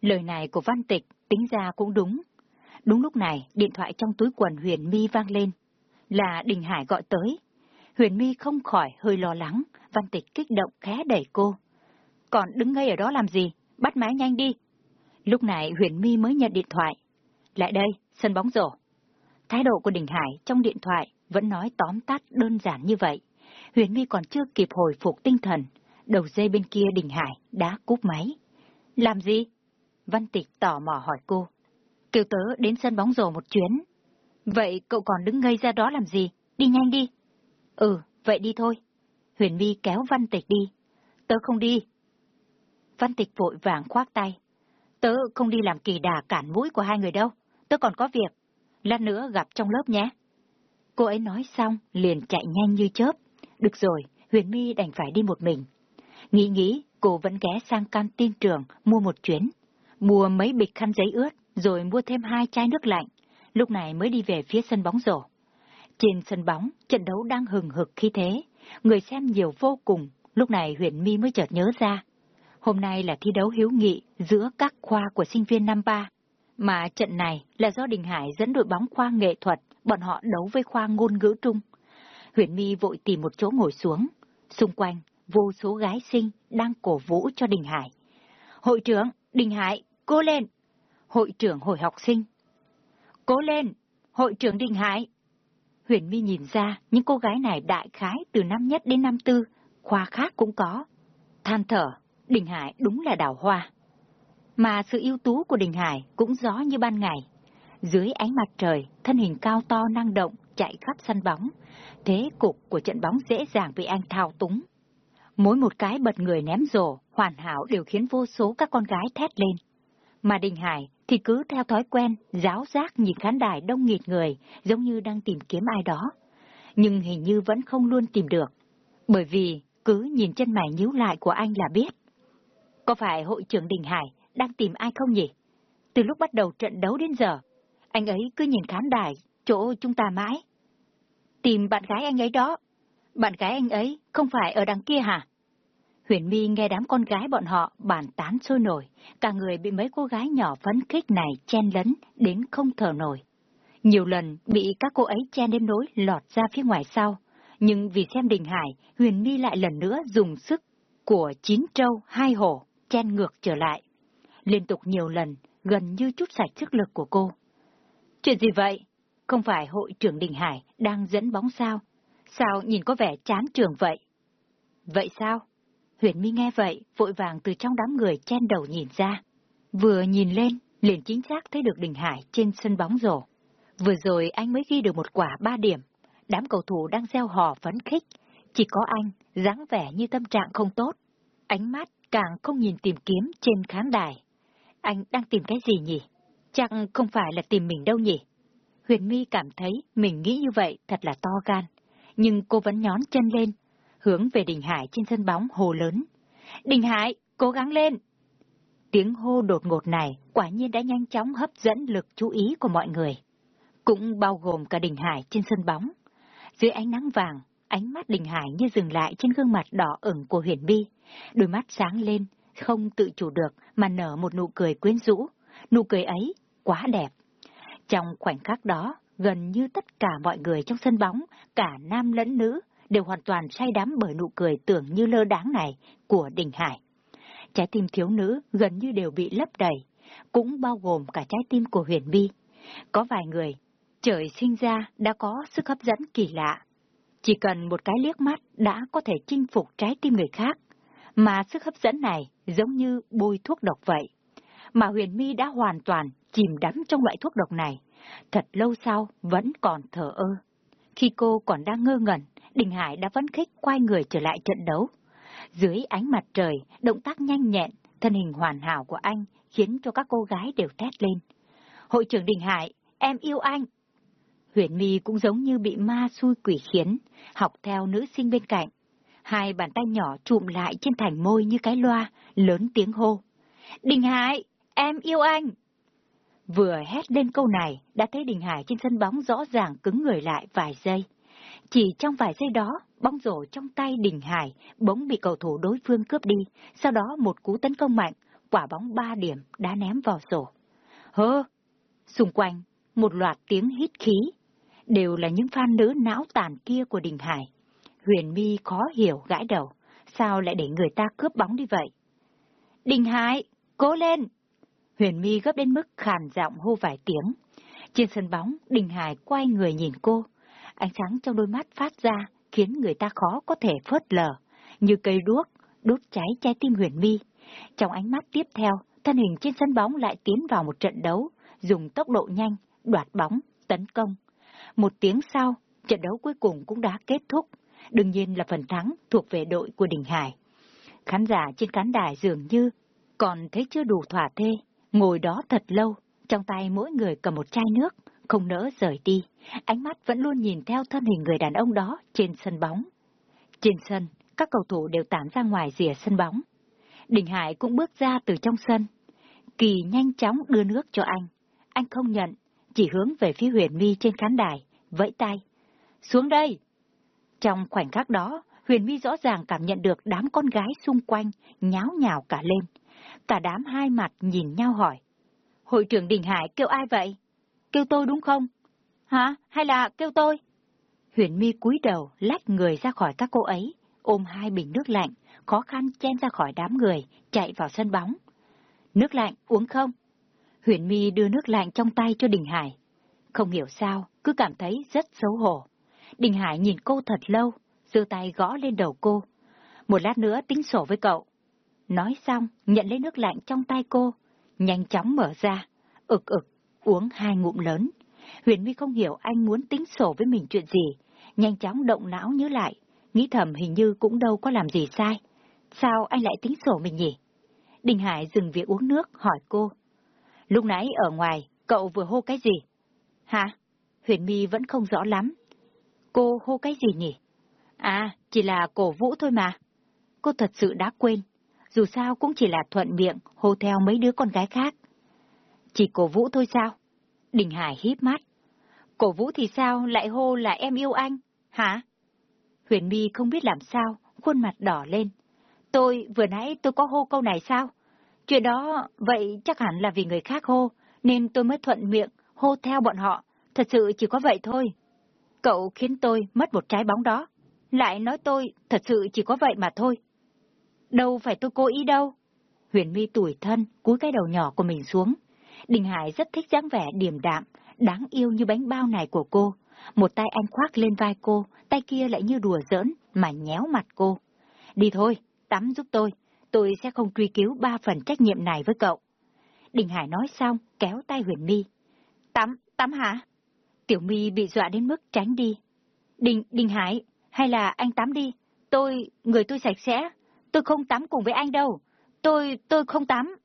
Lời này của Văn Tịch tính ra cũng đúng. Đúng lúc này, điện thoại trong túi quần Huyền My vang lên. Là Đình Hải gọi tới. Huyền My không khỏi hơi lo lắng, Văn Tịch kích động khẽ đẩy cô. Còn đứng ngay ở đó làm gì? Bắt máy nhanh đi. Lúc này Huyền My mới nhận điện thoại. Lại đây, sân bóng rổ. Thái độ của Đình Hải trong điện thoại vẫn nói tóm tắt đơn giản như vậy. Huyền My còn chưa kịp hồi phục tinh thần. Đầu dây bên kia Đình Hải đã cúp máy. Làm gì? Văn Tịch tò mò hỏi cô. Kêu tớ đến sân bóng rổ một chuyến. Vậy cậu còn đứng ngây ra đó làm gì? Đi nhanh đi. Ừ, vậy đi thôi. Huyền My kéo Văn Tịch đi. Tớ không đi. Văn Tịch vội vàng khoác tay. Tớ không đi làm kỳ đà cản mũi của hai người đâu. Tớ còn có việc. Lát nữa gặp trong lớp nhé. Cô ấy nói xong, liền chạy nhanh như chớp. Được rồi, Huyền My đành phải đi một mình. Nghĩ nghĩ, cô vẫn ghé sang canteen trường mua một chuyến. Mua mấy bịch khăn giấy ướt, rồi mua thêm hai chai nước lạnh. Lúc này mới đi về phía sân bóng rổ. Trên sân bóng, trận đấu đang hừng hực khi thế. Người xem nhiều vô cùng, lúc này Huyền My mới chợt nhớ ra. Hôm nay là thi đấu hiếu nghị giữa các khoa của sinh viên năm ba. Mà trận này là do Đình Hải dẫn đội bóng khoa nghệ thuật, bọn họ đấu với khoa ngôn ngữ trung. Huyền My vội tìm một chỗ ngồi xuống. Xung quanh, vô số gái sinh đang cổ vũ cho Đình Hải. Hội trưởng, Đình Hải, cố lên! Hội trưởng hội học sinh. Cố lên! Hội trưởng Đình Hải! Huyền My nhìn ra những cô gái này đại khái từ năm nhất đến năm tư, khoa khác cũng có. Than thở, Đình Hải đúng là đào hoa. Mà sự ưu tú của Đình Hải cũng gió như ban ngày. Dưới ánh mặt trời, thân hình cao to năng động, chạy khắp sân bóng. Thế cục của trận bóng dễ dàng bị anh thao túng. Mỗi một cái bật người ném rổ, hoàn hảo đều khiến vô số các con gái thét lên. Mà Đình Hải thì cứ theo thói quen, giáo giác nhìn khán đài đông nghịt người, giống như đang tìm kiếm ai đó. Nhưng hình như vẫn không luôn tìm được. Bởi vì cứ nhìn chân mày nhíu lại của anh là biết. Có phải hội trưởng Đình Hải đang tìm ai không nhỉ? Từ lúc bắt đầu trận đấu đến giờ, anh ấy cứ nhìn khán đài, chỗ chúng ta mãi. Tìm bạn gái anh ấy đó. Bạn gái anh ấy không phải ở đằng kia hả? Huyền My nghe đám con gái bọn họ bàn tán sôi nổi, cả người bị mấy cô gái nhỏ phấn khích này chen lấn đến không thở nổi. Nhiều lần bị các cô ấy chen đến nỗi lọt ra phía ngoài sau, nhưng vì xem Đình Hải, Huyền My lại lần nữa dùng sức của chín trâu hai hổ chen ngược trở lại. Liên tục nhiều lần, gần như chút sạch sức lực của cô. Chuyện gì vậy? Không phải hội trưởng Đình Hải đang dẫn bóng sao? Sao nhìn có vẻ chán trường vậy? Vậy sao? Huyền My nghe vậy, vội vàng từ trong đám người chen đầu nhìn ra. Vừa nhìn lên, liền chính xác thấy được Đình Hải trên sân bóng rổ. Vừa rồi anh mới ghi được một quả ba điểm. Đám cầu thủ đang gieo hò phấn khích. Chỉ có anh, dáng vẻ như tâm trạng không tốt. Ánh mắt càng không nhìn tìm kiếm trên khán đài. Anh đang tìm cái gì nhỉ? Chắc không phải là tìm mình đâu nhỉ? Huyền My cảm thấy mình nghĩ như vậy thật là to gan. Nhưng cô vẫn nhón chân lên, hướng về Đình Hải trên sân bóng hồ lớn. Đình Hải, cố gắng lên! Tiếng hô đột ngột này quả nhiên đã nhanh chóng hấp dẫn lực chú ý của mọi người, cũng bao gồm cả Đình Hải trên sân bóng. Dưới ánh nắng vàng, ánh mắt Đình Hải như dừng lại trên gương mặt đỏ ửng của Huyền Bi, đôi mắt sáng lên, không tự chủ được mà nở một nụ cười quyến rũ. Nụ cười ấy quá đẹp. Trong khoảnh khắc đó, gần như tất cả mọi người trong sân bóng, cả nam lẫn nữ, đều hoàn toàn say đắm bởi nụ cười tưởng như lơ đáng này của Đình Hải. Trái tim thiếu nữ gần như đều bị lấp đầy, cũng bao gồm cả trái tim của Huyền Vi. Có vài người, trời sinh ra đã có sức hấp dẫn kỳ lạ. Chỉ cần một cái liếc mắt đã có thể chinh phục trái tim người khác, mà sức hấp dẫn này giống như bôi thuốc độc vậy. Mà Huyền Mi đã hoàn toàn chìm đắm trong loại thuốc độc này, thật lâu sau vẫn còn thở ơ. Khi cô còn đang ngơ ngẩn, Đình Hải đã vấn khích quay người trở lại trận đấu. Dưới ánh mặt trời, động tác nhanh nhẹn, thân hình hoàn hảo của anh khiến cho các cô gái đều thét lên. Hội trưởng Đình Hải, em yêu anh. Huyền My cũng giống như bị ma xui quỷ khiến, học theo nữ sinh bên cạnh. Hai bàn tay nhỏ trụm lại trên thành môi như cái loa, lớn tiếng hô. Đình Hải, em yêu anh. Vừa hét lên câu này, đã thấy Đình Hải trên sân bóng rõ ràng cứng người lại vài giây. Chỉ trong vài giây đó, bóng rổ trong tay Đình Hải bỗng bị cầu thủ đối phương cướp đi, sau đó một cú tấn công mạnh, quả bóng ba điểm đã ném vào rổ. Hơ! Xung quanh, một loạt tiếng hít khí, đều là những fan nữ não tàn kia của Đình Hải. Huyền Mi khó hiểu gãi đầu, sao lại để người ta cướp bóng đi vậy? Đình Hải, cố lên! Huyền Mi gấp đến mức khàn giọng hô vài tiếng. Trên sân bóng, Đình Hải quay người nhìn cô. Ánh sáng trong đôi mắt phát ra khiến người ta khó có thể phớt lờ, như cây đuốc, đốt cháy trái tim Huyền Mi. Trong ánh mắt tiếp theo, thân hình trên sân bóng lại tiến vào một trận đấu, dùng tốc độ nhanh, đoạt bóng, tấn công. Một tiếng sau, trận đấu cuối cùng cũng đã kết thúc. Đương nhiên là phần thắng thuộc về đội của Đình Hải. Khán giả trên khán đài dường như còn thấy chưa đủ thỏa thê, ngồi đó thật lâu, trong tay mỗi người cầm một chai nước, không nỡ rời đi, ánh mắt vẫn luôn nhìn theo thân hình người đàn ông đó trên sân bóng. Trên sân, các cầu thủ đều tản ra ngoài rìa sân bóng. Đình Hải cũng bước ra từ trong sân. Kỳ nhanh chóng đưa nước cho anh. Anh không nhận, chỉ hướng về phía huyền mi trên khán đài, vẫy tay. Xuống đây! Trong khoảnh khắc đó, huyền mi rõ ràng cảm nhận được đám con gái xung quanh nháo nhào cả lên. Cả đám hai mặt nhìn nhau hỏi. Hội trưởng Đình Hải kêu ai vậy? Kêu tôi đúng không? Hả? Hay là kêu tôi? Huyền mi cúi đầu lách người ra khỏi các cô ấy, ôm hai bình nước lạnh, khó khăn chen ra khỏi đám người, chạy vào sân bóng. Nước lạnh, uống không? Huyền mi đưa nước lạnh trong tay cho Đình Hải. Không hiểu sao, cứ cảm thấy rất xấu hổ. Đình Hải nhìn cô thật lâu, giơ tay gõ lên đầu cô. Một lát nữa tính sổ với cậu. Nói xong, nhận lấy nước lạnh trong tay cô, nhanh chóng mở ra, ực ực, uống hai ngụm lớn. Huyền My không hiểu anh muốn tính sổ với mình chuyện gì, nhanh chóng động não nhớ lại, nghĩ thầm hình như cũng đâu có làm gì sai. Sao anh lại tính sổ mình nhỉ? Đình Hải dừng việc uống nước, hỏi cô. Lúc nãy ở ngoài, cậu vừa hô cái gì? Hả? Huyền My vẫn không rõ lắm. Cô hô cái gì nhỉ? À, chỉ là cổ vũ thôi mà. Cô thật sự đã quên. Dù sao cũng chỉ là thuận miệng hô theo mấy đứa con gái khác. Chỉ cổ vũ thôi sao? Đình Hải híp mắt. Cổ vũ thì sao lại hô là em yêu anh, hả? Huyền My không biết làm sao, khuôn mặt đỏ lên. Tôi, vừa nãy tôi có hô câu này sao? Chuyện đó, vậy chắc hẳn là vì người khác hô, nên tôi mới thuận miệng, hô theo bọn họ. Thật sự chỉ có vậy thôi. Cậu khiến tôi mất một trái bóng đó. Lại nói tôi, thật sự chỉ có vậy mà thôi. Đâu phải tôi cố ý đâu. Huyền My tủi thân, cúi cái đầu nhỏ của mình xuống. Đình Hải rất thích dáng vẻ điềm đạm, đáng yêu như bánh bao này của cô. Một tay anh khoác lên vai cô, tay kia lại như đùa giỡn mà nhéo mặt cô. Đi thôi, tắm giúp tôi, tôi sẽ không truy cứu ba phần trách nhiệm này với cậu. Đình Hải nói xong, kéo tay Huyền My. Tắm, tắm hả? Tiểu My bị dọa đến mức tránh đi. Đình, Đình Hải, hay là anh tắm đi? Tôi, người tôi sạch sẽ. Tôi không tắm cùng với anh đâu. Tôi, tôi không tắm.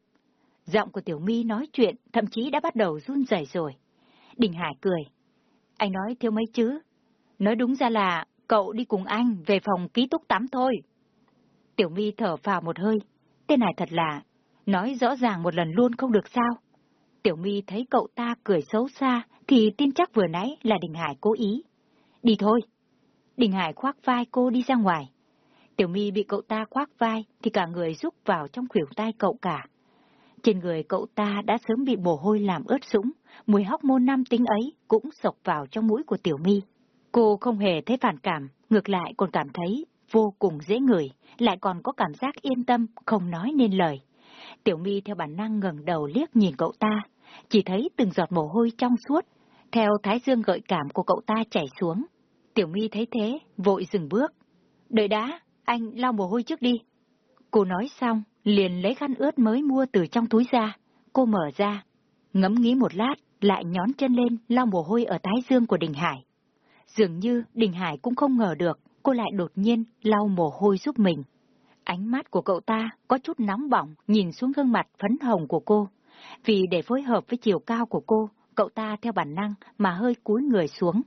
Giọng của Tiểu My nói chuyện thậm chí đã bắt đầu run rẩy rồi. Đình Hải cười. Anh nói thiếu mấy chứ? Nói đúng ra là cậu đi cùng anh về phòng ký túc tắm thôi. Tiểu My thở vào một hơi. Tên này thật là Nói rõ ràng một lần luôn không được sao? Tiểu My thấy cậu ta cười xấu xa, thì tin chắc vừa nãy là Đình Hải cố ý. Đi thôi. Đình Hải khoác vai cô đi ra ngoài. Tiểu My bị cậu ta khoác vai thì cả người rúc vào trong khuỷu tay cậu cả. Trên người cậu ta đã sớm bị mồ hôi làm ướt sũng, mùi hóc môn nam tính ấy cũng sộc vào trong mũi của Tiểu My. Cô không hề thấy phản cảm, ngược lại còn cảm thấy vô cùng dễ ngửi, lại còn có cảm giác yên tâm, không nói nên lời. Tiểu My theo bản năng ngẩng đầu liếc nhìn cậu ta, chỉ thấy từng giọt mồ hôi trong suốt, theo thái dương gợi cảm của cậu ta chảy xuống. Tiểu My thấy thế, vội dừng bước. Đợi đã, anh lau mồ hôi trước đi. Cô nói xong, liền lấy khăn ướt mới mua từ trong túi ra. Cô mở ra, ngẫm nghĩ một lát, lại nhón chân lên lau mồ hôi ở thái dương của Đình Hải. Dường như Đình Hải cũng không ngờ được cô lại đột nhiên lau mồ hôi giúp mình. Ánh mắt của cậu ta có chút nóng bỏng nhìn xuống gương mặt phấn hồng của cô. Vì để phối hợp với chiều cao của cô, cậu ta theo bản năng mà hơi cúi người xuống.